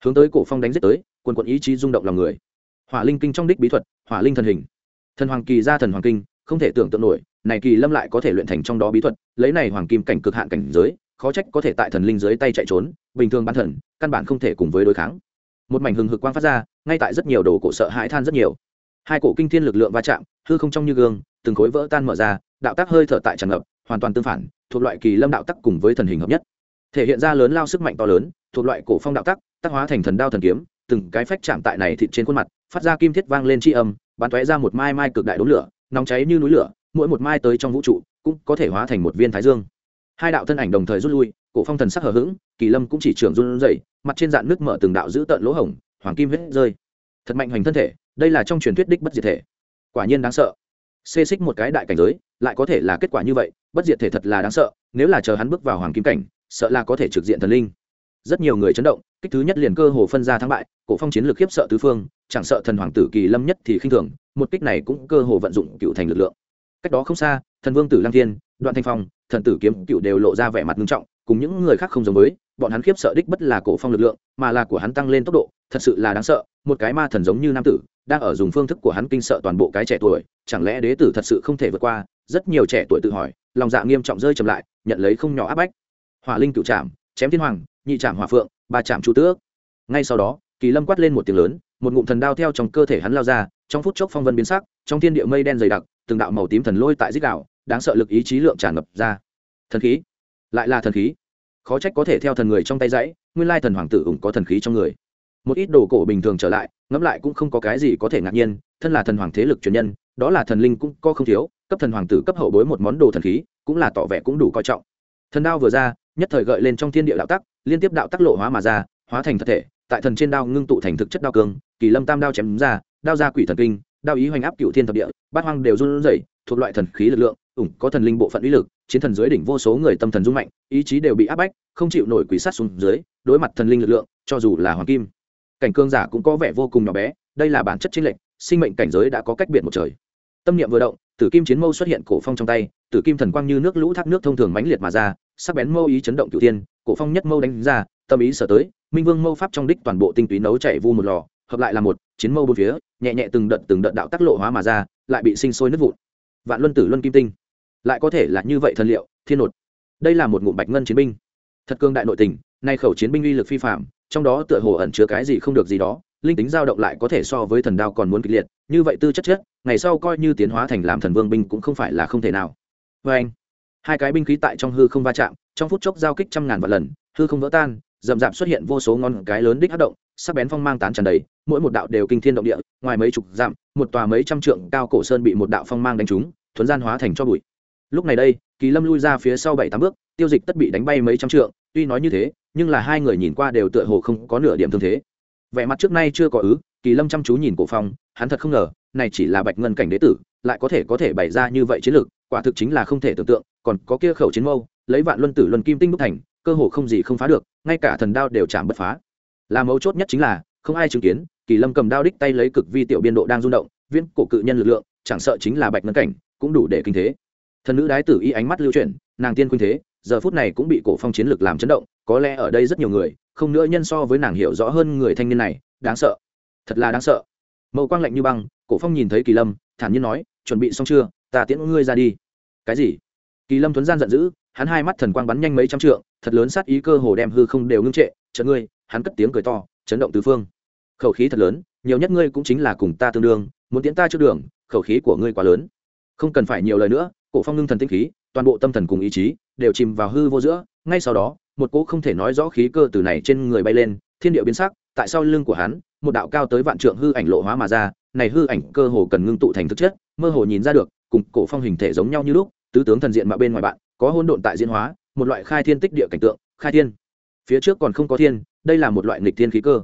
Hướng tới cổ phong đánh giết tới quần quận ý chí rung động lòng người. Hỏa linh kinh trong đích bí thuật, hỏa linh thần hình. Thần hoàng kỳ ra thần hoàng kinh, không thể tưởng tượng nổi, này kỳ lâm lại có thể luyện thành trong đó bí thuật, lấy này hoàng kim cảnh cực hạn cảnh giới, khó trách có thể tại thần linh dưới tay chạy trốn, bình thường bán thần, căn bản không thể cùng với đối kháng. Một mảnh hừng hực quang phát ra, ngay tại rất nhiều đồ cổ sợ hãi than rất nhiều. Hai cổ kinh thiên lực lượng va chạm, hư không trong như gương, từng khối vỡ tan mở ra, đạo tác hơi thở tại tràn ngập, hoàn toàn tương phản, thuộc loại kỳ lâm đạo tắc cùng với thần hình hợp nhất. Thể hiện ra lớn lao sức mạnh to lớn, thuộc loại cổ phong đạo tắc tác hóa thành thần đao thần kiếm từng cái phách chạm tại này thịt trên khuôn mặt, phát ra kim thiết vang lên tri âm, bắn tóe ra một mai mai cực đại đốn lửa, nóng cháy như núi lửa, mỗi một mai tới trong vũ trụ cũng có thể hóa thành một viên thái dương. Hai đạo thân ảnh đồng thời rút lui, cổ phong thần sắc hờ hững, kỳ lâm cũng chỉ trưởng run rẩy, mặt trên dạn nước mở từng đạo giữ tận lỗ hổng, hoàng kim huyết rơi. Thật mạnh hoành thân thể, đây là trong truyền thuyết đích bất diệt thể. Quả nhiên đáng sợ. Xê xích một cái đại cảnh giới, lại có thể là kết quả như vậy, bất diệt thể thật là đáng sợ, nếu là chờ hắn bước vào hoàng kim cảnh, sợ là có thể trực diện thần linh rất nhiều người chấn động, kích thứ nhất liền cơ hồ phân ra thắng bại, cổ phong chiến lược khiếp sợ tứ phương, chẳng sợ thần hoàng tử kỳ lâm nhất thì khinh thường, một kích này cũng cơ hồ vận dụng cựu thành lực lượng. Cách đó không xa, thần vương tử lang thiên, đoạn thanh phong, thần tử kiếm cựu đều lộ ra vẻ mặt nghiêm trọng, cùng những người khác không giống với, bọn hắn khiếp sợ đích bất là cổ phong lực lượng, mà là của hắn tăng lên tốc độ, thật sự là đáng sợ, một cái ma thần giống như nam tử, đang ở dùng phương thức của hắn kinh sợ toàn bộ cái trẻ tuổi, chẳng lẽ đế tử thật sự không thể vượt qua? Rất nhiều trẻ tuổi tự hỏi, lòng dạ nghiêm trọng rơi chậm lại, nhận lấy không nhỏ áp bách. Hỏa linh cựu trạm chém thiên hoàng nhị trạm hỏa phượng, ba trạm chu tước. Ngay sau đó, kỳ lâm quát lên một tiếng lớn, một ngụm thần đao theo trong cơ thể hắn lao ra, trong phút chốc phong vân biến sắc, trong thiên địa mây đen dày đặc, từng đạo màu tím thần lôi tại dích đạo đáng sợ lực ý chí lượng tràn ngập ra. Thần khí? Lại là thần khí? Khó trách có thể theo thần người trong tay dãy, nguyên lai thần hoàng tử ủng có thần khí trong người. Một ít đồ cổ bình thường trở lại, ngẫm lại cũng không có cái gì có thể ngạc nhiên, thân là thần hoàng thế lực truyền nhân, đó là thần linh cũng có không thiếu, cấp thần hoàng tử cấp hậu bối một món đồ thần khí, cũng là tỏ vẻ cũng đủ coi trọng. Thần đao vừa ra, nhất thời gợi lên trong thiên địa đạo tắc liên tiếp đạo tắc lộ hóa mà ra, hóa thành thật thể, tại thần trên đao ngưng tụ thành thực chất đao cương, kỳ lâm tam đao chém ra, đao ra quỷ thần kinh, đao ý hoành áp cựu thiên thập địa, bát hoang đều run rẩy, thuộc loại thần khí lực lượng, ủng có thần linh bộ phận uy lực, chiến thần dưới đỉnh vô số người tâm thần rung mạnh, ý chí đều bị áp bách, không chịu nổi quỷ sát xuống dưới, đối mặt thần linh lực lượng, cho dù là hoàng kim. Cảnh cương giả cũng có vẻ vô cùng nhỏ bé, đây là bản chất chính lệnh sinh mệnh cảnh giới đã có cách biệt một trời. Tâm niệm vừa động, tử kim chiến mâu xuất hiện cổ phong trong tay, tử kim thần quang như nước lũ thác nước thông thường mãnh liệt mà ra, sắc bén mâu ý chấn động cửu thiên cổ phong nhất mâu đánh ra, tâm ý sở tới, minh vương mâu pháp trong đích toàn bộ tinh túy nấu chảy vu một lò, hợp lại là một, chiến mâu bốn phía, nhẹ nhẹ từng đợt từng đợt đạo tác lộ hóa mà ra, lại bị sinh sôi nứt vụn. Vạn luân tử luân kim tinh. Lại có thể là như vậy thần liệu, thiên nột. Đây là một ngụm bạch ngân chiến binh. Thật cương đại nội tình, nay khẩu chiến binh uy lực phi phạm, trong đó tựa hồ ẩn chứa cái gì không được gì đó, linh tính dao động lại có thể so với thần đao còn muốn kịch liệt, như vậy tư chất chất, ngày sau coi như tiến hóa thành làm thần vương binh cũng không phải là không thể nào. Vê anh hai cái binh khí tại trong hư không va chạm, trong phút chốc giao kích trăm ngàn vạn lần, hư không vỡ tan, rậm rạp xuất hiện vô số ngon cái lớn đích hát động, sắc bén phong mang tán tràn đầy, mỗi một đạo đều kinh thiên động địa, ngoài mấy chục dặm, một tòa mấy trăm trượng cao cổ sơn bị một đạo phong mang đánh trúng, thuấn gian hóa thành cho bụi. Lúc này đây, kỳ lâm lui ra phía sau bảy tám bước, tiêu dịch tất bị đánh bay mấy trăm trượng, tuy nói như thế, nhưng là hai người nhìn qua đều tựa hồ không có nửa điểm thương thế. Vẻ mặt trước nay chưa có ứ, kỳ lâm chăm chú nhìn cổ phong, hắn thật không ngờ, này chỉ là bạch ngân cảnh đế tử, lại có thể có thể bày ra như vậy chiến lược, quả thực chính là không thể tưởng tượng còn có kia khẩu chiến mâu, lấy vạn luân tử luân kim tinh đúc thành, cơ hồ không gì không phá được, ngay cả thần đao đều chạm bất phá. Là mấu chốt nhất chính là, không ai chứng kiến, kỳ lâm cầm đao đích tay lấy cực vi tiểu biên độ đang rung động viên cổ cự nhân lực lượng, chẳng sợ chính là bạch ngân cảnh, cũng đủ để kinh thế. Thần nữ đái tử y ánh mắt lưu chuyển, nàng tiên khuynh thế, giờ phút này cũng bị cổ phong chiến lực làm chấn động, có lẽ ở đây rất nhiều người, không nữa nhân so với nàng hiểu rõ hơn người thanh niên này, đáng sợ. Thật là đáng sợ. Mâu quang lạnh như băng, cổ phong nhìn thấy kỳ lâm, thản nhiên nói, chuẩn bị xong chưa? Ta tiễn ngươi ra đi. Cái gì? Kỳ lâm tuấn gian giận dữ, hắn hai mắt thần quang bắn nhanh mấy trăm trượng, thật lớn sát ý cơ hồ đem hư không đều ngưng trệ chợ ngươi! Hắn cất tiếng cười to, chấn động tứ phương. Khẩu khí thật lớn, nhiều nhất ngươi cũng chính là cùng ta tương đương, muốn tiến ta trước đường, khẩu khí của ngươi quá lớn. Không cần phải nhiều lời nữa, cổ phong ngưng thần tinh khí, toàn bộ tâm thần cùng ý chí đều chìm vào hư vô giữa, ngay sau đó, một cỗ không thể nói rõ khí cơ từ này trên người bay lên, thiên địa biến sắc, tại sau lưng của hắn, một đạo cao tới vạn trượng hư ảnh lộ hóa mà ra, này hư ảnh cơ hồ cần ngưng tụ thành thực chất, mơ hồ nhìn ra được, cùng cổ phong hình thể giống nhau như lúc tứ tướng thần diện mà bên ngoài bạn, có hỗn độn tại diễn hóa, một loại khai thiên tích địa cảnh tượng, khai thiên. Phía trước còn không có thiên, đây là một loại nghịch thiên khí cơ.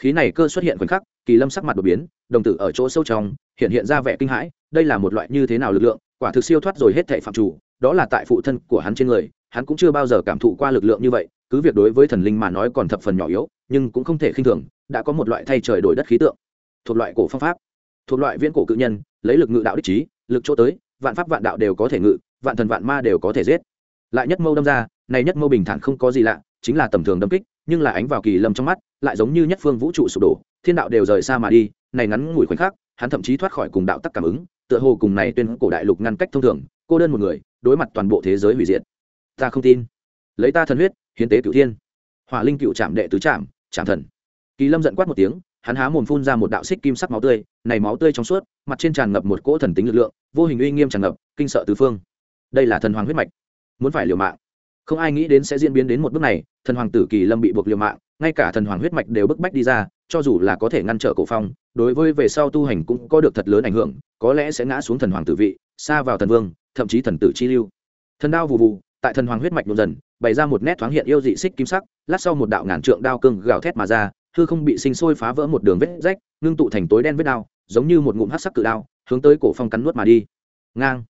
Khí này cơ xuất hiện khoảnh khắc, kỳ lâm sắc mặt đột biến, đồng tử ở chỗ sâu trong, hiện hiện ra vẻ kinh hãi, đây là một loại như thế nào lực lượng, quả thực siêu thoát rồi hết thệ phạm chủ, đó là tại phụ thân của hắn trên người, hắn cũng chưa bao giờ cảm thụ qua lực lượng như vậy, cứ việc đối với thần linh mà nói còn thập phần nhỏ yếu, nhưng cũng không thể khinh thường, đã có một loại thay trời đổi đất khí tượng. Thuộc loại cổ phong pháp, thuộc loại viễn cổ cự nhân, lấy lực ngự đạo đích trí, lực chỗ tới, vạn pháp vạn đạo đều có thể ngự vạn thần vạn ma đều có thể giết. Lại nhất mâu đâm ra, này nhất mâu bình thản không có gì lạ, chính là tầm thường đâm kích, nhưng là ánh vào kỳ lâm trong mắt, lại giống như nhất phương vũ trụ sụp đổ, thiên đạo đều rời xa mà đi, này ngắn ngủi khoảnh khắc, hắn thậm chí thoát khỏi cùng đạo tắc cảm ứng, tựa hồ cùng này tuyên cổ đại lục ngăn cách thông thường, cô đơn một người, đối mặt toàn bộ thế giới hủy diệt. Ta không tin. Lấy ta thần huyết, hiến tế cửu thiên. Hỏa linh cựu trạm đệ tứ trạm trạm thần. Kỳ lâm giận quát một tiếng, hắn há mồm phun ra một đạo xích kim sắc máu tươi, này máu tươi trong suốt, mặt trên tràn ngập một cỗ thần tính lực lượng, vô hình uy nghiêm tràn ngập, kinh sợ tứ phương đây là thần hoàng huyết mạch, muốn phải liều mạng. Không ai nghĩ đến sẽ diễn biến đến một bước này, thần hoàng tử kỳ lâm bị buộc liều mạng, ngay cả thần hoàng huyết mạch đều bức bách đi ra, cho dù là có thể ngăn trở cổ phong, đối với về sau tu hành cũng có được thật lớn ảnh hưởng, có lẽ sẽ ngã xuống thần hoàng tử vị, xa vào thần vương, thậm chí thần tử chi lưu. Thần đao vụ vụ tại thần hoàng huyết mạch nhuộm dần, bày ra một nét thoáng hiện yêu dị xích kim sắc, lát sau một đạo ngàn trượng đao cương gào thét mà ra, hư không bị sinh sôi phá vỡ một đường vết rách, ngưng tụ thành tối đen vết đao, giống như một ngụm hắc sắc cự đao, hướng tới cổ phong cắn nuốt mà đi. Ngang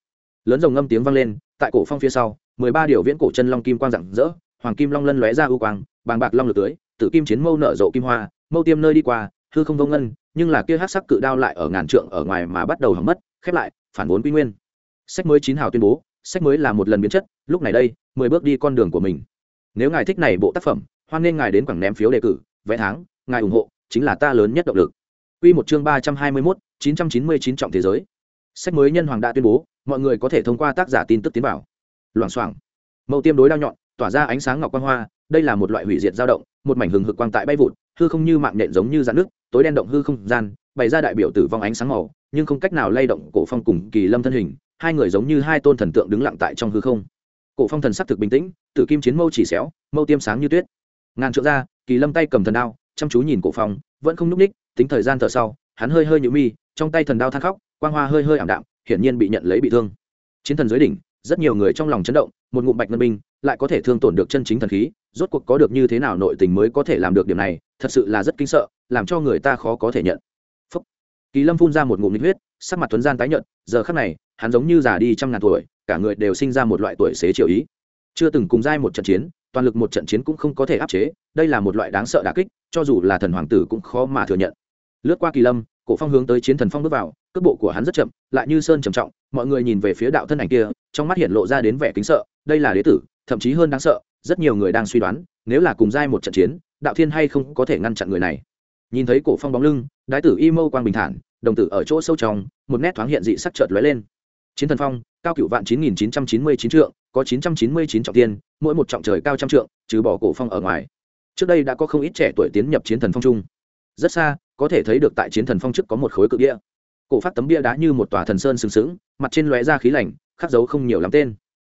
lớn rồng ngâm tiếng vang lên tại cổ phong phía sau mười ba điều viễn cổ chân long kim quang rạng rỡ hoàng kim long lân lóe ra ưu quang bàng bạc long lửa tưới tử kim chiến mâu nở rộ kim hoa mâu tiêm nơi đi qua hư không vô ngân nhưng là kia hắc sắc cự đao lại ở ngàn trượng ở ngoài mà bắt đầu hỏng mất khép lại phản vốn quy nguyên. Sách mới chín hào tuyên bố sách mới là một lần biến chất lúc này đây mười bước đi con đường của mình. Nếu ngài thích này bộ tác phẩm hoan nên ngài đến quảng ném phiếu đề cử vẽ tháng ngài ủng hộ chính là ta lớn nhất động lực. Quy một chương ba trăm hai mươi 321, 999 trọng thế giới. Sách mới nhân hoàng đã tuyên bố, mọi người có thể thông qua tác giả tin tức tiến vào. Loảng xoảng. Mâu tiêm đối đao nhọn, tỏa ra ánh sáng ngọc quang hoa, đây là một loại hủy diệt dao động, một mảnh hừng hực quang tại bay vụt, hư không như mạng nhện giống như dạn nước, tối đen động hư không gian, bày ra đại biểu tử vong ánh sáng màu, nhưng không cách nào lay động cổ phong cùng kỳ lâm thân hình, hai người giống như hai tôn thần tượng đứng lặng tại trong hư không. Cổ phong thần sắc thực bình tĩnh, tử kim chiến mâu chỉ xéo, mâu tiêm sáng như tuyết. Ngàn trượng ra, kỳ lâm tay cầm thần đao, chăm chú nhìn cổ phong, vẫn không núp ních, tính thời gian thở sau, hắn hơi hơi nhũ mi, trong tay thần đao than khóc, quang hoa hơi hơi ảm đạm, hiển nhiên bị nhận lấy bị thương. Chiến thần dưới đỉnh, rất nhiều người trong lòng chấn động, một ngụm bạch ngân binh, lại có thể thương tổn được chân chính thần khí, rốt cuộc có được như thế nào nội tình mới có thể làm được điểm này, thật sự là rất kinh sợ, làm cho người ta khó có thể nhận. Phúc. Kỳ Lâm phun ra một ngụm nhiệt huyết, sắc mặt tuấn gian tái nhợt, giờ khắc này, hắn giống như già đi trăm ngàn tuổi, cả người đều sinh ra một loại tuổi xế chiều ý. Chưa từng cùng giai một trận chiến, toàn lực một trận chiến cũng không có thể áp chế, đây là một loại đáng sợ đả kích, cho dù là thần hoàng tử cũng khó mà thừa nhận. Lướt qua Kỳ Lâm, cổ phong hướng tới chiến thần phong bước vào, cước bộ của hắn rất chậm, lại như sơn trầm trọng, mọi người nhìn về phía đạo thân ảnh kia, trong mắt hiện lộ ra đến vẻ kính sợ, đây là đế tử, thậm chí hơn đáng sợ, rất nhiều người đang suy đoán, nếu là cùng giai một trận chiến, đạo thiên hay không có thể ngăn chặn người này. Nhìn thấy cổ phong bóng lưng, đái tử y mâu quang bình thản, đồng tử ở chỗ sâu trong, một nét thoáng hiện dị sắc chợt lóe lên. Chiến thần phong, cao cửu vạn chín nghìn chín trăm chín mươi chín trượng, có chín trăm chín mươi chín trọng tiên, mỗi một trọng trời cao trăm trượng, trừ bỏ cổ phong ở ngoài. Trước đây đã có không ít trẻ tuổi tiến nhập chiến thần phong trung. Rất xa, có thể thấy được tại chiến thần phong trước có một khối cự địa. Cổ phát tấm bia đá như một tòa thần sơn sừng sững, mặt trên lóe ra khí lạnh, khắc dấu không nhiều lắm tên.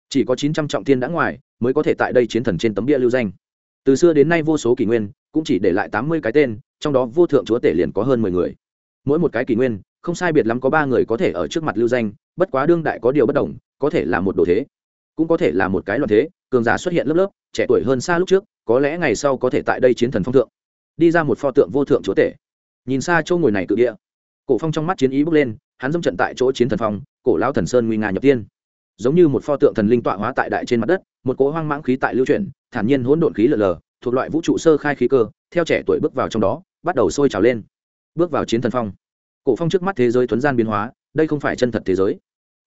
Chỉ có chín trăm trọng tiên đã ngoài, mới có thể tại đây chiến thần trên tấm bia lưu danh. Từ xưa đến nay vô số kỷ nguyên, cũng chỉ để lại tám mươi cái tên, trong đó vô thượng chúa tể liền có hơn mười người. Mỗi một cái kỷ nguyên, không sai biệt lắm có ba người có thể ở trước mặt lưu danh, bất quá đương đại có điều bất đồng, có thể là một đồ thế, cũng có thể là một cái loạn thế, cường giả xuất hiện lớp lớp, trẻ tuổi hơn xa lúc trước, có lẽ ngày sau có thể tại đây chiến thần phong thượng, đi ra một pho tượng vô thượng chúa tể. Nhìn xa chỗ ngồi này cự địa, cổ phong trong mắt chiến ý bước lên, hắn dâm trận tại chỗ chiến thần phong, cổ lao thần sơn nguy nga nhập tiên. Giống như một pho tượng thần linh tọa hóa tại đại trên mặt đất một cỗ hoang mãng khí tại lưu chuyển thản nhiên hỗn độn khí lờ lờ thuộc loại vũ trụ sơ khai khí cơ theo trẻ tuổi bước vào trong đó bắt đầu sôi trào lên. Bước vào chiến thần phong. Cổ phong trước mắt thế giới tuấn gian biến hóa đây không phải chân thật thế giới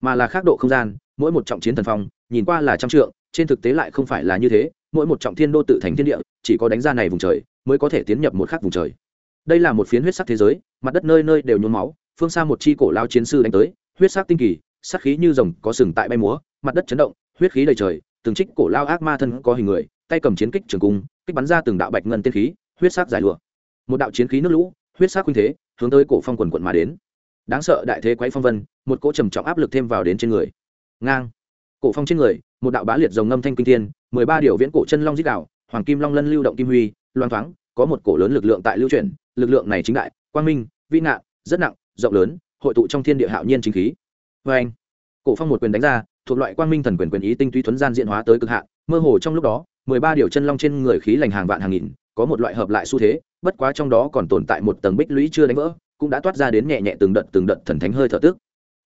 mà là khác độ không gian mỗi một trọng chiến thần phong nhìn qua là trăm trượng trên thực tế lại không phải là như thế mỗi một trọng thiên đô tự thành thiên địa chỉ có đánh ra này vùng trời mới có thể tiến nhập một khác vùng trời đây là một phiến huyết sắc thế giới, mặt đất nơi nơi đều nhuốm máu, phương xa một chi cổ lao chiến sư đánh tới, huyết sắc tinh kỳ, sắc khí như rồng có sừng tại bay múa, mặt đất chấn động, huyết khí đầy trời, từng trích cổ lao ác ma thân có hình người, tay cầm chiến kích trường cung, kích bắn ra từng đạo bạch ngân tiên khí, huyết sắc giải lụa. Một đạo chiến khí nước lũ, huyết sắc khuynh thế, hướng tới cổ phong quần quận mà đến. Đáng sợ đại thế quấy phong vân, một cỗ trầm trọng áp lực thêm vào đến trên người. Ngang. Cổ phong trên người, một đạo bá liệt rồng ngâm thanh kinh thiên, mười ba điều viễn cổ chân long dích đạo, hoàng kim long lân lưu động kim huy, loan thoáng, có một cổ lớn lực lượng tại lưu chuyển lực lượng này chính đại, quang minh, vĩ nạn rất nặng, rộng lớn, hội tụ trong thiên địa hạo nhiên chính khí. Vê anh, cổ phong một quyền đánh ra, thuộc loại quang minh thần quyền quyền ý tinh túy thuấn gian diện hóa tới cực hạn, mơ hồ trong lúc đó, mười ba điều chân long trên người khí lành hàng vạn hàng nghìn, có một loại hợp lại xu thế, bất quá trong đó còn tồn tại một tầng bích lũy chưa đánh vỡ, cũng đã toát ra đến nhẹ nhẹ từng đợt từng đợt thần thánh hơi thở tức.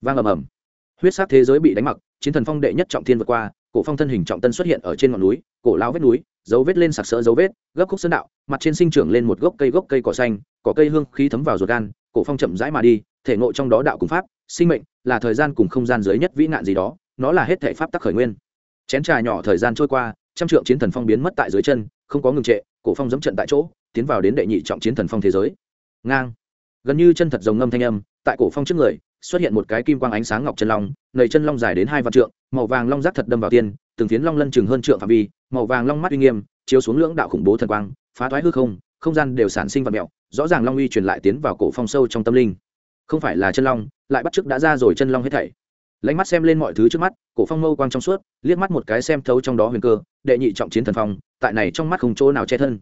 Vang ầm ầm. Huyết sát thế giới bị đánh mặc, chiến thần phong đệ nhất trọng thiên vượt qua cổ phong thân hình trọng tân xuất hiện ở trên ngọn núi, cổ lao vết núi, dấu vết lên sặc sỡ dấu vết, gấp khúc sơn đạo, mặt trên sinh trưởng lên một gốc cây gốc cây cỏ xanh, cỏ cây hương khí thấm vào ruột gan, cổ phong chậm rãi mà đi, thể ngộ trong đó đạo cùng pháp, sinh mệnh, là thời gian cùng không gian dưới nhất vĩ nạn gì đó, nó là hết thể pháp tắc khởi nguyên. Chén trà nhỏ thời gian trôi qua, trăm trượng chiến thần phong biến mất tại dưới chân, không có ngừng trệ, cổ phong dẫm trận tại chỗ, tiến vào đến đệ nhị trọng chiến thần phong thế giới. Ngang. Gần như chân thật rồng ngâm thanh âm tại cổ phong trước người, xuất hiện một cái kim quang ánh sáng ngọc chân long, nầy chân long dài đến hai vạn trượng, màu vàng long rác thật đâm vào tiên, từng phiến long lân chừng hơn trượng phạm vi, màu vàng long mắt uy nghiêm, chiếu xuống lưỡng đạo khủng bố thần quang, phá thoái hư không không gian đều sản sinh vật mẹo, rõ ràng long uy truyền lại tiến vào cổ phong sâu trong tâm linh. Không phải là chân long, lại bắt chước đã ra rồi chân long hết thảy. Lánh mắt xem lên mọi thứ trước mắt, cổ phong mâu quang trong suốt, liếc mắt một cái xem thấu trong đó huyền cơ, đệ nhị trọng chiến thần phong, tại này trong mắt không chỗ nào che thân.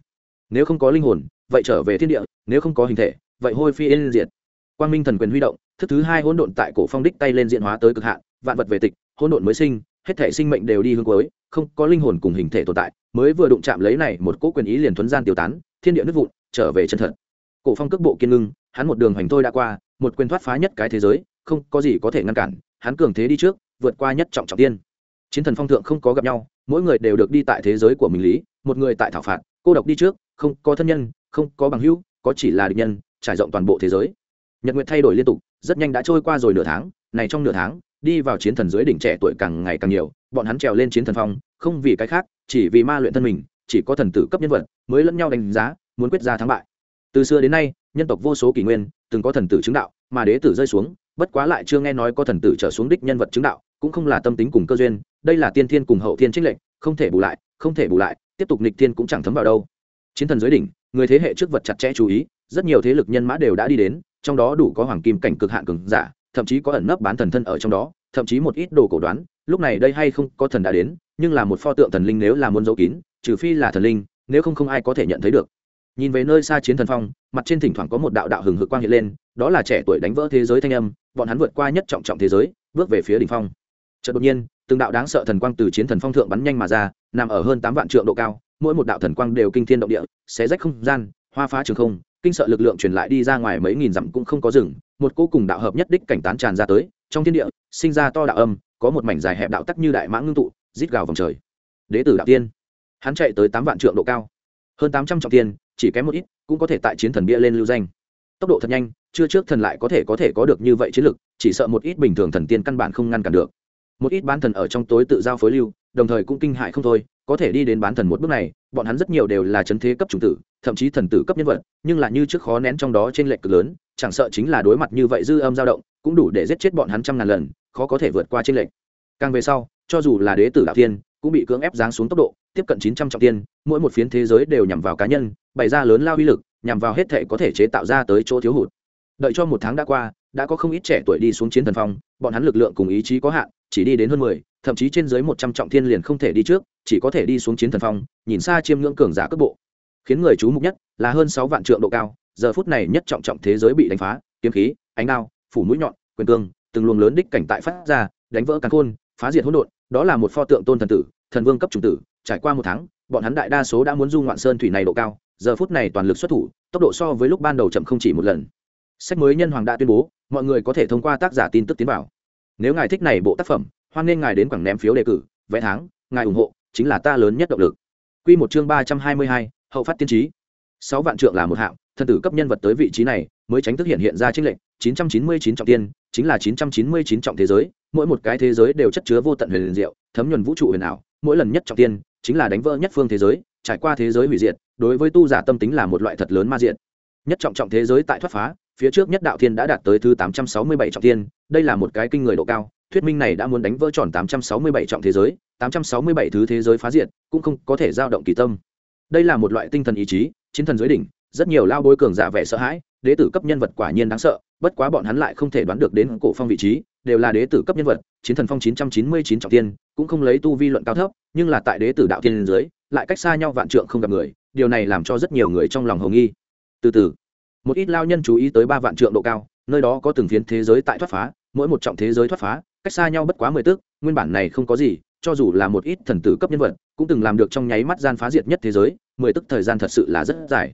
Nếu không có linh hồn, vậy trở về thiên địa, nếu không có hình thể, vậy hôi phi yên diệt quang minh thần quyền huy động, thức thứ hai hỗn độn tại cổ phong đích tay lên diện hóa tới cực hạn, vạn vật về tịch, hỗn độn mới sinh, hết thể sinh mệnh đều đi hướng cuối, không có linh hồn cùng hình thể tồn tại, mới vừa đụng chạm lấy này một cỗ quyền ý liền thuấn gian tiêu tán, thiên địa nước vụn, trở về chân thật. Cổ phong cước bộ kiên ngưng, hắn một đường hành thôi đã qua, một quyền thoát phá nhất cái thế giới, không có gì có thể ngăn cản, hắn cường thế đi trước, vượt qua nhất trọng trọng tiên. Chiến thần phong thượng không có gặp nhau, mỗi người đều được đi tại thế giới của mình lý, một người tại thảo phạt, cô độc đi trước, không có thân nhân, không có bằng hữu, có chỉ là địch nhân, trải rộng toàn bộ thế giới nhật nguyệt thay đổi liên tục, rất nhanh đã trôi qua rồi nửa tháng, này trong nửa tháng, đi vào chiến thần dưới đỉnh trẻ tuổi càng ngày càng nhiều, bọn hắn trèo lên chiến thần phong, không vì cái khác, chỉ vì ma luyện thân mình, chỉ có thần tử cấp nhân vật, mới lẫn nhau đánh giá, muốn quyết ra thắng bại. Từ xưa đến nay, nhân tộc vô số kỷ nguyên, từng có thần tử chứng đạo, mà đế tử rơi xuống, bất quá lại chưa nghe nói có thần tử trở xuống đích nhân vật chứng đạo, cũng không là tâm tính cùng cơ duyên, đây là tiên thiên cùng hậu thiên trích lệnh không thể bù lại, không thể bù lại, tiếp tục nịch thiên cũng chẳng thấm vào đâu. Chiến thần dưới đỉnh, người thế hệ trước vật chặt chẽ chú ý, rất nhiều thế lực nhân mã đều đã đi đến trong đó đủ có hoàng kim cảnh cực hạn cường giả, thậm chí có ẩn nấp bán thần thân ở trong đó, thậm chí một ít đồ cổ đoán, lúc này đây hay không có thần đã đến, nhưng là một pho tượng thần linh nếu là muốn giấu kín, trừ phi là thần linh, nếu không không ai có thể nhận thấy được. Nhìn về nơi xa chiến thần phong, mặt trên thỉnh thoảng có một đạo đạo hừng hực quang hiện lên, đó là trẻ tuổi đánh vỡ thế giới thanh âm, bọn hắn vượt qua nhất trọng trọng thế giới, bước về phía đỉnh phong. Chợt đột nhiên, từng đạo đáng sợ thần quang từ chiến thần phong thượng bắn nhanh mà ra, nằm ở hơn tám vạn trượng độ cao, mỗi một đạo thần quang đều kinh thiên động địa, xé rách không gian, hoa phá trường không kinh sợ lực lượng truyền lại đi ra ngoài mấy nghìn dặm cũng không có rừng, một cô cùng đạo hợp nhất đích cảnh tán tràn ra tới, trong thiên địa, sinh ra to đạo âm, có một mảnh dài hẹp đạo tắc như đại mã ngưng tụ, rít gào vòng trời. Đế tử đạo tiên. Hắn chạy tới tám vạn trượng độ cao. Hơn tám trăm trọng tiên, chỉ kém một ít, cũng có thể tại chiến thần bia lên lưu danh. Tốc độ thật nhanh, chưa trước thần lại có thể có thể có được như vậy chiến lực, chỉ sợ một ít bình thường thần tiên căn bản không ngăn cản được. Một ít bán thần ở trong tối tự giao phối lưu đồng thời cũng kinh hại không thôi có thể đi đến bán thần một bước này bọn hắn rất nhiều đều là chấn thế cấp chủng tử thậm chí thần tử cấp nhân vật nhưng là như trước khó nén trong đó trên lệch cực lớn chẳng sợ chính là đối mặt như vậy dư âm dao động cũng đủ để giết chết bọn hắn trăm ngàn lần khó có thể vượt qua trên lệch. Càng về sau cho dù là đế tử đạo thiên, cũng bị cưỡng ép giáng xuống tốc độ tiếp cận chín trăm trọng tiên mỗi một phiến thế giới đều nhằm vào cá nhân bày ra lớn lao uy lực nhằm vào hết thể có thể chế tạo ra tới chỗ thiếu hụt. Đợi cho một tháng đã qua đã có không ít trẻ tuổi đi xuống chiến thần phong bọn hắn lực lượng cùng ý chí có hạn chỉ đi đến hơn mười, thậm chí trên dưới một trăm trọng thiên liền không thể đi trước, chỉ có thể đi xuống chiến thần phong, nhìn xa chiêm ngưỡng cường giả cấp bộ. Khiến người chú mục nhất là hơn sáu vạn trượng độ cao, giờ phút này nhất trọng trọng thế giới bị đánh phá, kiếm khí, ánh đao, phủ mũi nhọn, quyền cương, từng luồng lớn đích cảnh tại phát ra, đánh vỡ càn khôn, phá diệt hỗn độn, đó là một pho tượng tôn thần tử, thần vương cấp trùng tử, trải qua một tháng, bọn hắn đại đa số đã muốn du ngoạn sơn thủy này độ cao, giờ phút này toàn lực xuất thủ, tốc độ so với lúc ban đầu chậm không chỉ một lần. Sách mới nhân hoàng đã tuyên bố, mọi người có thể thông qua tác giả tin tức tiến vào nếu ngài thích này bộ tác phẩm hoan nên ngài đến quảng ném phiếu đề cử vẽ tháng ngài ủng hộ chính là ta lớn nhất động lực Quy một chương ba trăm hai mươi hai, hậu phát tiên trí. sáu vạn trượng là một hạng, thần tử cấp nhân vật tới vị trí này, mới tránh thức hiện hiện ra chính lệnh, chín trăm chín mươi chín trọng tiên, chính là chín trăm chín mươi chín trọng thế giới, mỗi một cái thế giới đều chất chứa vô tận huyền diệu, thấm nhuần vũ trụ huyền ảo, mỗi lần nhất trọng tiên, chính là đánh vỡ nhất phương thế giới, trải qua thế giới hủy diệt, đối với tu giả tâm tính là một loại thật lớn ma diện. Nhất trọng trọng thế giới tại thoát phá, phía trước nhất đạo thiên đã đạt tới thứ tám trăm sáu mươi bảy trọng thiên, đây là một cái kinh người độ cao, thuyết minh này đã muốn đánh vỡ tròn 867 trọng thế giới, 867 thứ thế giới phá diệt, cũng không có thể dao động kỳ tâm. Đây là một loại tinh thần ý chí, chiến thần dưới đỉnh, rất nhiều lao bối cường giả vẻ sợ hãi, đế tử cấp nhân vật quả nhiên đáng sợ bất quá bọn hắn lại không thể đoán được đến cổ phong vị trí đều là đế tử cấp nhân vật chiến thần phong 999 trọng tiên cũng không lấy tu vi luận cao thấp nhưng là tại đế tử đạo tiên dưới lại cách xa nhau vạn trượng không gặp người điều này làm cho rất nhiều người trong lòng hồng nghi từ từ một ít lao nhân chú ý tới ba vạn trượng độ cao, nơi đó có từng phiến thế giới tại thoát phá, mỗi một trọng thế giới thoát phá, cách xa nhau bất quá mười tước, nguyên bản này không có gì, cho dù là một ít thần tử cấp nhân vật, cũng từng làm được trong nháy mắt gian phá diệt nhất thế giới, mười tức thời gian thật sự là rất dài.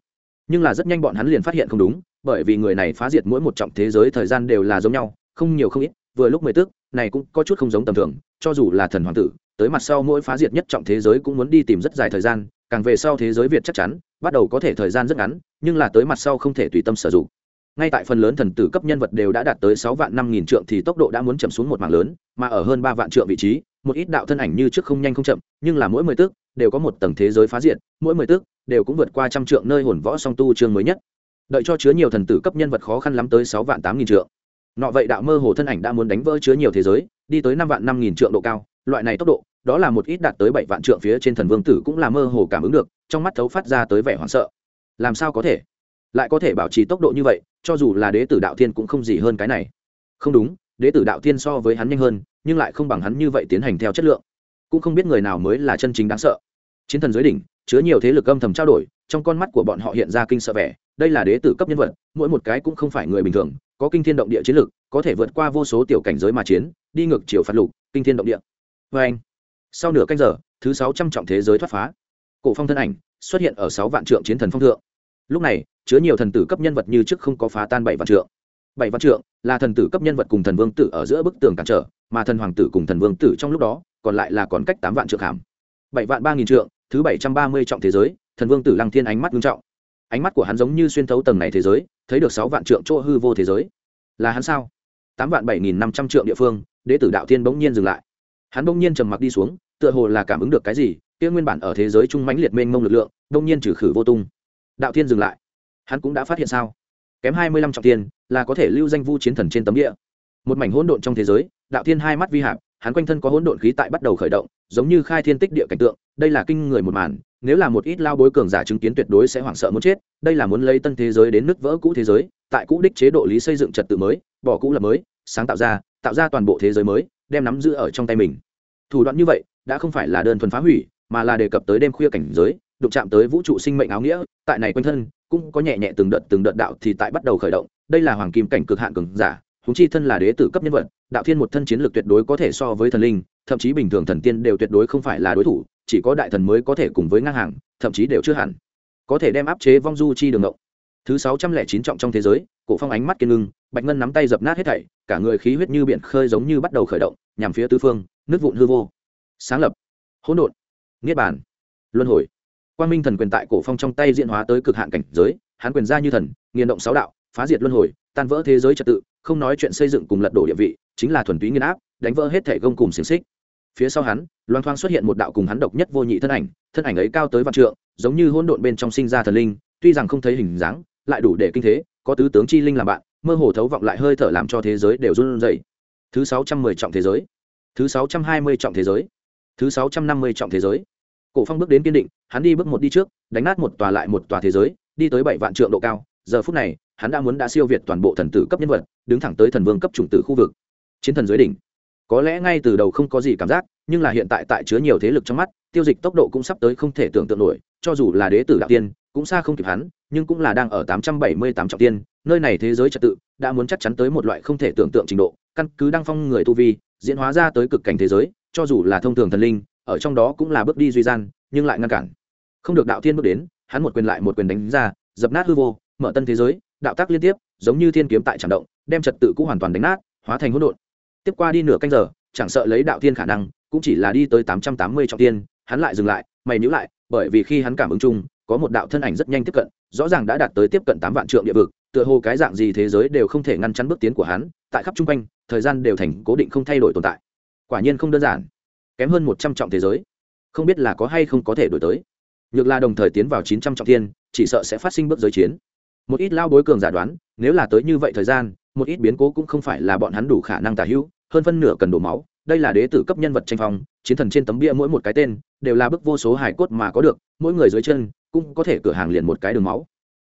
Nhưng là rất nhanh bọn hắn liền phát hiện không đúng, bởi vì người này phá diệt mỗi một trọng thế giới thời gian đều là giống nhau, không nhiều không ít, vừa lúc mười tức này cũng có chút không giống tầm thường, cho dù là thần hoàng tử, tới mặt sau mỗi phá diệt nhất trọng thế giới cũng muốn đi tìm rất dài thời gian, càng về sau thế giới việt chắc chắn, bắt đầu có thể thời gian rất ngắn nhưng là tới mặt sau không thể tùy tâm sử dụng. Ngay tại phần lớn thần tử cấp nhân vật đều đã đạt tới sáu vạn năm nghìn trượng thì tốc độ đã muốn chậm xuống một mảng lớn, mà ở hơn ba vạn trượng vị trí, một ít đạo thân ảnh như trước không nhanh không chậm, nhưng là mỗi mười tước đều có một tầng thế giới phá diệt, mỗi mười tước đều cũng vượt qua trăm trượng nơi hồn võ song tu chương mới nhất. Đợi cho chứa nhiều thần tử cấp nhân vật khó khăn lắm tới sáu vạn tám nghìn trượng. Nọ vậy đạo mơ hồ thân ảnh đã muốn đánh vỡ chứa nhiều thế giới, đi tới năm vạn năm nghìn trượng độ cao, loại này tốc độ, đó là một ít đạt tới bảy vạn trượng phía trên thần vương tử cũng là mơ hồ cảm ứng được, trong mắt thấu phát ra tới vẻ hoảng sợ làm sao có thể? Lại có thể bảo trì tốc độ như vậy, cho dù là đế tử đạo thiên cũng không gì hơn cái này. Không đúng, đế tử đạo thiên so với hắn nhanh hơn, nhưng lại không bằng hắn như vậy tiến hành theo chất lượng. Cũng không biết người nào mới là chân chính đáng sợ. Chiến thần giới đỉnh, chứa nhiều thế lực âm thầm trao đổi, trong con mắt của bọn họ hiện ra kinh sợ vẻ, đây là đế tử cấp nhân vật, mỗi một cái cũng không phải người bình thường, có kinh thiên động địa chiến lực, có thể vượt qua vô số tiểu cảnh giới mà chiến, đi ngược chiều phạt lục, kinh thiên động địa. Vê anh, sau nửa canh giờ, thứ sáu trăm trọng thế giới thoát phá. Cổ phong thân ảnh xuất hiện ở sáu vạn trượng chiến thần phong thượng lúc này, chứa nhiều thần tử cấp nhân vật như trước không có phá tan bảy vạn trượng. Bảy vạn trượng là thần tử cấp nhân vật cùng thần vương tử ở giữa bức tường cản trở, mà thần hoàng tử cùng thần vương tử trong lúc đó, còn lại là còn cách tám vạn trượng hàm. Bảy vạn ba nghìn trượng, thứ bảy trăm ba mươi trọng thế giới, thần vương tử lăng thiên ánh mắt nghiêm trọng. Ánh mắt của hắn giống như xuyên thấu tầng này thế giới, thấy được sáu vạn trượng chỗ hư vô thế giới. Là hắn sao? Tám vạn bảy nghìn năm trăm trượng địa phương, đế tử đạo thiên bỗng nhiên dừng lại. Hắn bỗng nhiên trầm mặc đi xuống, tựa hồ là cảm ứng được cái gì, kia nguyên bản ở thế giới trung mãnh liệt mênh mông lực lượng, bỗng nhiên trừ khử vô tung đạo thiên dừng lại. Hắn cũng đã phát hiện sao? Kém hai mươi lăm trọng tiền là có thể lưu danh vu chiến thần trên tấm địa. Một mảnh hỗn độn trong thế giới, đạo thiên hai mắt vi hạp, hắn quanh thân có hỗn độn khí tại bắt đầu khởi động, giống như khai thiên tích địa cảnh tượng, đây là kinh người một màn, nếu là một ít lao bối cường giả chứng kiến tuyệt đối sẽ hoảng sợ muốn chết, đây là muốn lấy tân thế giới đến nứt vỡ cũ thế giới, tại cũ đích chế độ lý xây dựng trật tự mới, bỏ cũ là mới, sáng tạo ra tạo ra toàn bộ thế giới mới, đem nắm giữ ở trong tay mình. Thủ đoạn như vậy, đã không phải là đơn thuần phá hủy, mà là đề cập tới đêm khuya cảnh giới đụng chạm tới vũ trụ sinh mệnh áo nghĩa, tại này quanh thân, cũng có nhẹ nhẹ từng đợt từng đợt đạo thì tại bắt đầu khởi động. Đây là hoàng kim cảnh cực hạn cường giả húng chi thân là đế tử cấp nhân vật, đạo thiên một thân chiến lược tuyệt đối có thể so với thần linh, thậm chí bình thường thần tiên đều tuyệt đối không phải là đối thủ, chỉ có đại thần mới có thể cùng với ngang hàng, thậm chí đều chưa hẳn. Có thể đem áp chế vong du chi đường ngộng. Thứ sáu trăm lẻ chín trọng trong thế giới, cổ phong ánh mắt kiên ngưng, bạch ngân nắm tay dập nát hết thảy, cả người khí huyết như biển khơi giống như bắt đầu khởi động, nhằm phía tứ phương, nước vụn hư vô. Sáng lập. Hỗn độn. Niết bàn. Luân hồi quang minh thần quyền tại cổ phong trong tay diễn hóa tới cực hạn cảnh giới hắn quyền ra như thần, nghiền động sáu đạo, phá diệt luân hồi, tan vỡ thế giới trật tự, không nói chuyện xây dựng cùng lật đổ địa vị, chính là thuần túy nghiên áp, đánh vỡ hết thể gông cùng xiềng xích. Phía sau hắn loan thoang xuất hiện một đạo cùng hắn độc nhất vô nhị thân ảnh thân ảnh ấy cao tới vạn trượng, giống như hỗn độn bên trong sinh ra thần linh, tuy rằng không thấy hình dáng, lại đủ để kinh thế, có tứ tướng chi linh làm bạn, mơ hồ thấu vọng lại hơi thở làm cho thế giới đều run rẩy. Thứ sáu trăm mười trọng thế giới. Thứ sáu trăm hai mươi trọng thế giới. Thứ sáu trăm năm mươi trọng thế giới cổ phong bước đến kiên định, hắn đi bước một đi trước, đánh nát một tòa lại một tòa thế giới, đi tới bảy vạn trượng độ cao. Giờ phút này, hắn đã muốn đã siêu việt toàn bộ thần tử cấp nhân vật, đứng thẳng tới thần vương cấp chủng tử khu vực. Chiến thần dưới đỉnh. Có lẽ ngay từ đầu không có gì cảm giác, nhưng là hiện tại tại chứa nhiều thế lực trong mắt, tiêu dịch tốc độ cũng sắp tới không thể tưởng tượng nổi, cho dù là đế tử đạo tiên, cũng xa không kịp hắn, nhưng cũng là đang ở tám trăm bảy mươi tám trọng tiên, nơi này thế giới trật tự, đã muốn chắc chắn tới một loại không thể tưởng tượng trình độ, căn cứ đăng phong người tu vi, diễn hóa ra tới cực cảnh thế giới, cho dù là thông thường thần linh ở trong đó cũng là bước đi duy gian, nhưng lại ngăn cản. Không được đạo thiên bước đến, hắn một quyền lại một quyền đánh ra, dập nát hư vô, mở tân thế giới, đạo tác liên tiếp, giống như thiên kiếm tại tràn động, đem trật tự cũng hoàn toàn đánh nát, hóa thành hỗn độn. Tiếp qua đi nửa canh giờ, chẳng sợ lấy đạo thiên khả năng, cũng chỉ là đi tới tám trăm tám mươi trọng tiên hắn lại dừng lại, mày nhữ lại, bởi vì khi hắn cảm ứng chung, có một đạo thân ảnh rất nhanh tiếp cận, rõ ràng đã đạt tới tiếp cận tám vạn trượng địa vực, tựa hồ cái dạng gì thế giới đều không thể ngăn chắn bước tiến của hắn, tại khắp chung quanh, thời gian đều thành cố định không thay đổi tồn tại. Quả nhiên không đơn giản kém hơn một trăm trọng thế giới. Không biết là có hay không có thể đổi tới. Nhược là đồng thời tiến vào chín trăm trọng thiên, chỉ sợ sẽ phát sinh bước giới chiến. Một ít lao bối cường giả đoán, nếu là tới như vậy thời gian, một ít biến cố cũng không phải là bọn hắn đủ khả năng tả hữu, hơn phân nửa cần đổ máu, đây là đế tử cấp nhân vật tranh phong, chiến thần trên tấm bia mỗi một cái tên, đều là bức vô số hải cốt mà có được, mỗi người dưới chân cũng có thể cửa hàng liền một cái đường máu.